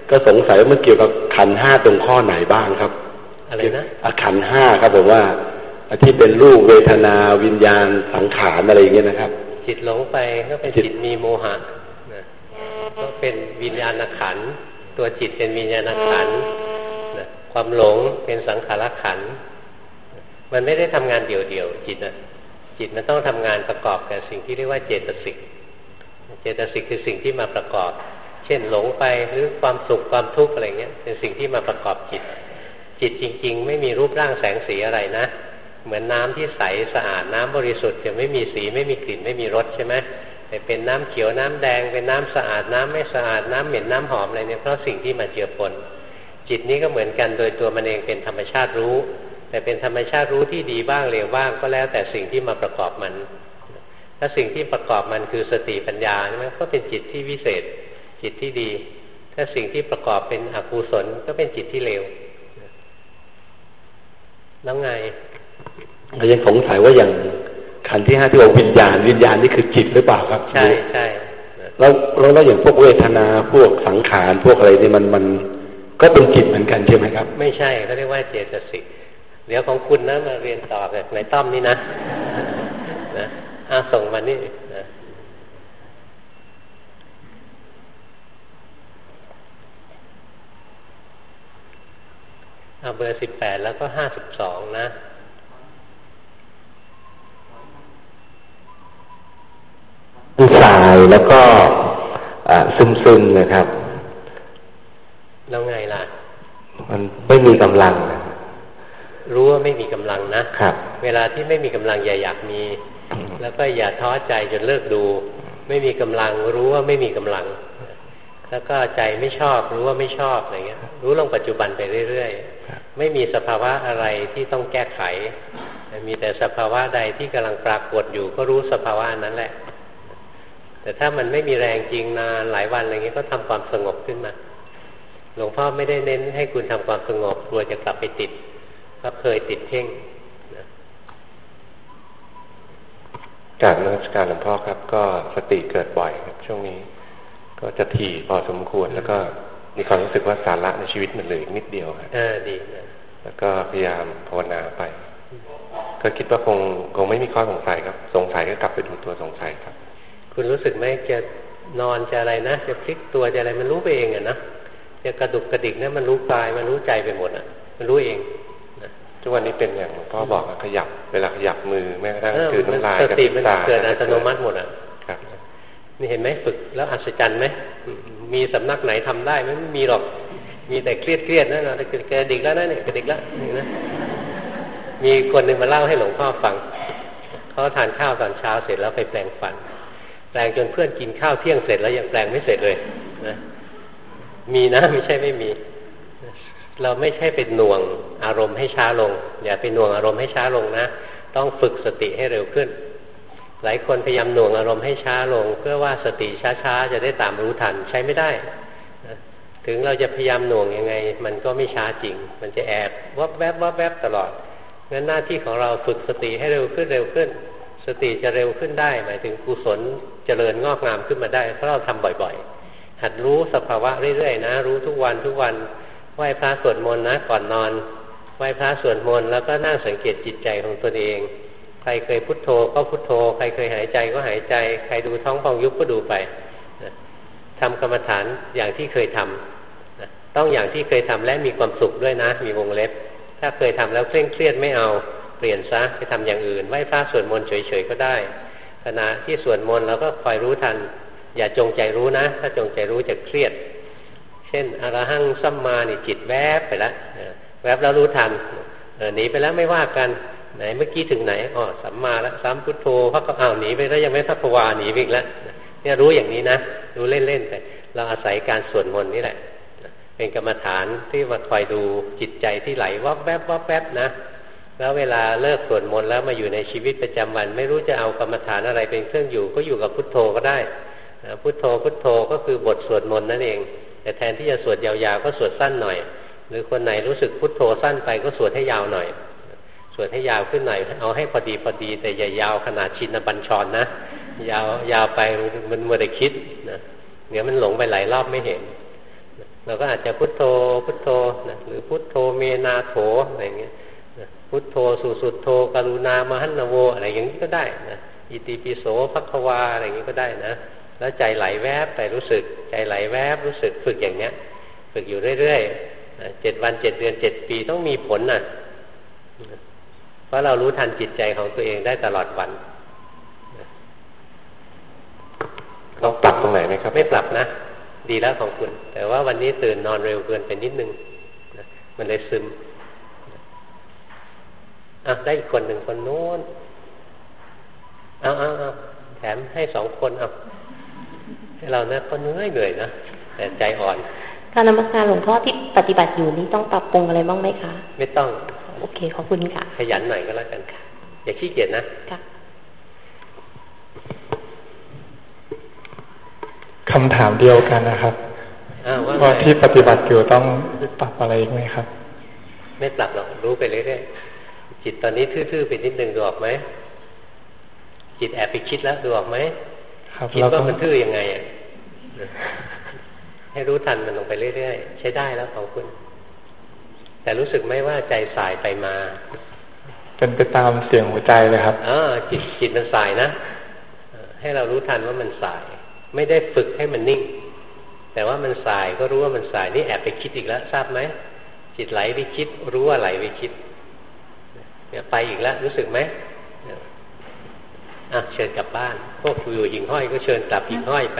Speaker 9: ก็สงสัยว่ามันเกี่ยวกับขันธ์ห้าตรงข้อไหนบ้างครับ
Speaker 2: อะไรนะ
Speaker 9: อะขันธ์ห้าครับผมว่าอะที่เป็นรูปเวทนาวิญญาณสังขารอะไรอย่างเงี้ยนะครับ
Speaker 2: จิตหลงไปก็เป็นจิตมีโมหะนะก็เป็นวิญญาณขันธ์ตัวจิตเป็นวิญญาณขันธ์นะ ความหลงเป็นสังขารขัน มันไม่ได้ทำงานเดี่ยวๆจิตนะจิตมันต้องทำงานประกอบกับสิ่งที่เรียกว่าเจตสิก เจตสิกคือสิ่งที่มาประกอบ เช่นหลงไปหรือความสุขความทุกข์อะไรเงี้ยเป็นสิ่งที่มาประกอบจิต จิตจริง ๆ ไม่มีรูปร่างแสงสีอะไรนะ เหมือนน้ำที่ใสสะอาดน้ำบริสุทธิ์จะไม่มีสีไม่มีกลิ่นไม่มีรสใช่ไหมแต่เป็นน้ำเขียวน้ำแดงเป็นน้ำสะอาดน้ำไม่สะอาดน้ำเหม็นน้ำหอมอะไรเนี่ยเพราะสิ่งที่มาเจือปน จิตนี้ก็เหมือนกันโดยตัวมันเองเป็นธรรมชาติรู้ แต่เป็นธรรมชาติรู้ที่ดีบ้างเลวบ้างก็แล้วแต่สิ่งที่มาประกอบมัน ถ้าสิ่งที่ประกอบมันคือสติปัญญาใช่ไหมก็เป็นจิตที่วิเศษ จิตที่ดี ถ้าสิ่งที่ประกอบเป็นอกุศลก็เป็นจิตที่เลวแล้วไง
Speaker 9: ก็ยังสงสัยว่าอย่างขันธ์ที่ห้าที่ว่าวิญญาณวิญญาณนี่คือจิตหรือเปล่าครับ
Speaker 2: ใช่ใช่
Speaker 9: แล้วแล้วแล้วอย่างพวกเวทนาพวกสังขารพวกอะไรนี่มันมัน ก็เป็นจิตเหมือนกันใช่ไหมครับ
Speaker 2: ไม่ใช่เขาเรียกว่าเจตสิกเดี๋ยวของคุณนะมาเรียนต่อแบบในต้อมนี่นะนะอาส่งมานี่นะเอาเบอร์สิบแปดแล้วก็ห้าสิบสองนะ
Speaker 9: สายแล้วก็ซึมซึมๆนะครับ
Speaker 2: แล้วไงล่ะ
Speaker 9: มันไม่มีกำลัง
Speaker 2: รู้ว่าไม่มีกำลังนะ
Speaker 9: ครับ
Speaker 2: เวลาที่ไม่มีกำลังอย่าอยากมี แล้วก็อย่าท้อใจจนเลิกดู ไม่มีกำลัง รู้ว่าไม่มีกำลัง แล้วก็ใจไม่ชอบรู้ว่าไม่ชอบอะไรเงี้ย รู้ลงปัจจุบันไปเรื่อยๆไม่มีสภาวะอะไรที่ต้องแก้ไข มีแต่สภาวะใดที่กำลังปรากฏอยู่ ก็รู้สภาวะนั้นแหละ แต่ถ้ามันไม่มีแรงจริงนานหลายวันอะไรเงี้ยก็ทำความสงบขึ้นมา หลวงพ่อไม่ได้เน้นให้คุณทำความสงบกลัวจะกลับไปติดก็เคยติดเพ่ง
Speaker 11: กรารนมัสการหลวงพ่อครับ ก็สติเกิดบ่อยครับ ช่วงนี้ ก็จะถี่พอสมควรแล้วก็มีความรู้สึกว่าสาระในชีวิตมันเหลืออีกนิดเดียวครับ
Speaker 2: เออดีนะ
Speaker 11: แล้วก็พยายามภาวนาไป ก็คิดว่าคงคงไม่มีข้อสงสัยครับ สงสัยก็กลับไปดูตัวสงสัยครับ
Speaker 2: คุณรู้สึกไหมจะนอนจะอะไรนะจะพลิกตัวจะอะไรมันรู้ไปเองอะนะ จะกระดุกกระดิกนะมันรู้กายมันรู้ใจไปหมดอะมันรู้เอง
Speaker 11: ทุกวันนี้เป็นอย่างหลวงพ่อบอกอะขยับ เวลาขยับมือแม้กระทั่ง
Speaker 2: เออ
Speaker 11: คือน้ำลาย
Speaker 2: ส
Speaker 11: กับ
Speaker 2: ติ
Speaker 11: พริบ
Speaker 2: มัน
Speaker 11: ตา
Speaker 2: เกิดอัตโนมัติหมดอะ
Speaker 11: ครับ
Speaker 2: นี่เห็นไหมฝึกแล้วอัศจรรย์ไหมมีสำนักไหนทำได้ไหมไม่มีหรอก มีแต่เครียดเครียดๆนะเรากระดิกแล้วนะเนี่ยกระดิกแล้วนี่นะมีคนหนึ่งมาเล่าให้หลวงพ่อฟังเขาทานข้าวตอนเช้าเสร็จแล้วไปแปลงฟัน แปลงจนเพื่อนกินข้าวเที่ยงเสร็จแล้วยังแปลงไม่เสร็จเลยนะ มีนะ ไม่ใช่ไม่มี เราไม่ใช่เป็นหน่วงอารมณ์ให้ช้าลง อย่าไปหน่วงอารมณ์ให้ช้าลงนะ ต้องฝึกสติให้เร็วขึ้น หลายคนพยายามหน่วงอารมณ์ให้ช้าลง เพื่อว่าสติช้าๆจะได้ตามรู้ทันใช้ไม่ได้ถึงเราจะพยายามหน่วงยังไง มันก็ไม่ช้าจริง มันจะแอบวับแวบวับแวบตลอดงั้นหน้าที่ของเราฝึกสติให้เร็วขึ้นเร็วขึ้น สติจะเร็วขึ้นได้ หมายถึงกุศลเจริญงอกงามขึ้นมาได้ เพราะเราทำบ่อย ๆ หัดรู้สภาวะเรื่อยๆนะ รู้ทุกวันทุกวันไหว้พระสวดมนต์นะก่อนนอนไหว้พระสวดมนต์แล้วก็นั่งสังเกตจิตใจของตนเอง ใครเคยพุทโธก็พุทโธ ใครเคยหายใจก็หายใจ ใครดูท้องพองยุบก็ดูไปทำกรรมฐานอย่างที่เคยทำต้องอย่างที่เคยทำและมีความสุขด้วยนะ มีวงเล็บ ถ้าเคยทำแล้วเคร่งเครียดไม่เอาเปลี่ยนซะไปทำอย่างอื่นไหว้พระสวดมนต์เฉยๆก็ได้ขณะที่สวดมนต์เราก็คอยรู้ทัน อย่าจงใจรู้นะ ถ้าจงใจรู้จะเครียด เช่นอรหังสัมมานี่จิตแวบไปแล้วแวบแล้วรู้ทันหนีไปแล้วไม่ว่ากันไหนเมื่อกี้ถึงไหนอ๋อสัมมาแล้วสัมพุทโธพักก็อ้าวหนีไปแล้วยังไม่พักวาหนีอีกแล้วเนี่ยรู้อย่างนี้นะรู้เล่นๆไปเราอาศัยการสวดมนต์นี่แหละเป็นกรรมฐานที่มาคอยดูจิตใจที่ไหลวับแวบวับแวบนะแล้วเวลาเลิกสวดมนต์แล้วมาอยู่ในชีวิตประจำวัน ไม่รู้จะเอากรรมฐานอะไรเป็นเครื่องอยู่ ก็อยู่กับพุทโธก็ได้ พุทโธพุทโธก็คือบทสวดมนต์นั่นเอง แต่แทนที่จะสวดยาวๆก็สวดสั้นหน่อย หรือคนไหนรู้สึกพุทโธสั้นไปก็สวดให้ยาวหน่อย สวดให้ยาวขึ้นหน่อยเอาให้พอดีพอดี แต่อย่ายาวขนาดชินบัญชรนะยาวยาวไปมันมัวแต่คิดนะเดี๋ยวมันหลงไปหลายรอบไม่เห็นเราก็อาจจะพุทโธพุทโธนะหรือพุทโธเมนาโถอะไรเงี้ยพุทโธสุสุดโธกรุณามหันนโวอะไรอย่างนี้ก็ได้นะอิติปิโสภัควาอะไรอย่างนี้ก็ได้นะ แล้วใจไหลแวบไปรู้สึก ใจไหลแวบรู้สึกฝึกอย่างเนี้ย ฝึกอยู่เรื่อยๆเจ็ดวันเจ็ดเดือนเจ็ดปีต้องมีผลนะ่ะ เพราะเรารู้ทันจิตใจของตัวเองได้ตลอดวัน
Speaker 11: ต้องปรับตรงไหนไหมครับ
Speaker 2: ไม่ปรับนะ ดีแล้วของคุณ แต่ว่าวันนี้ตื่นนอนเร็วเกินไปนิดนึงมันเลยซึมอะได้อีกคนหนึ่งคนโน้นเอาเอาเอาแถมให้สองคนเอาให้ เรานะก็เหนื่อยเหนื่อยนะแต่ใจอ่อน
Speaker 16: การนมัสการหลวงพ่อที่ปฏิบัติอยู่นี้ต้องปรับปรุงอะไรบ้างไหมคะ
Speaker 2: ไม่ต้อง
Speaker 16: โอเคขอบคุณค่ะ
Speaker 2: ขยันหน่อยก็แล้วกันค่ะ อย่าขี้เกียจนะ
Speaker 16: ค่ะ
Speaker 4: คำถามเดียวกันนะครับว่าที่ปฏิบัติอยู่ต้องปรับอะไรอีกไหมครับ
Speaker 2: ไม่ปรับหรอกรู้ไปเรื่อยๆจิตตอนนี้ทื่อๆไปนิดนึงดูออกไหมจิตแอบไปคิดแล้วดูออกไหม คิดว่ามันทื่อยังไงอะให้รู้ทันมันลงไปเรื่อยๆ ใช้ได้แล้วของคุณ แต่รู้สึกไหมว่าใจสายไปมา
Speaker 4: เป็นไปตามเสียงหัวใจเลยครับ
Speaker 2: อ่าจิตจิตมันสายนะให้เรารู้ทันว่ามันสาย ไม่ได้ฝึกให้มันนิ่ง แต่ว่ามันสายก็รู้ว่ามันสายนี่แอบไปคิดอีกแล้วทราบไหมจิตไหลไปคิด รู้ว่าไหลไปคิดเนี่ยไปอีกแล้วรู้สึกไหม อะเชิญกลับบ้าน พวกอยู่หิ่งห้อยก็เชิญกลับหิ่งห้อยไป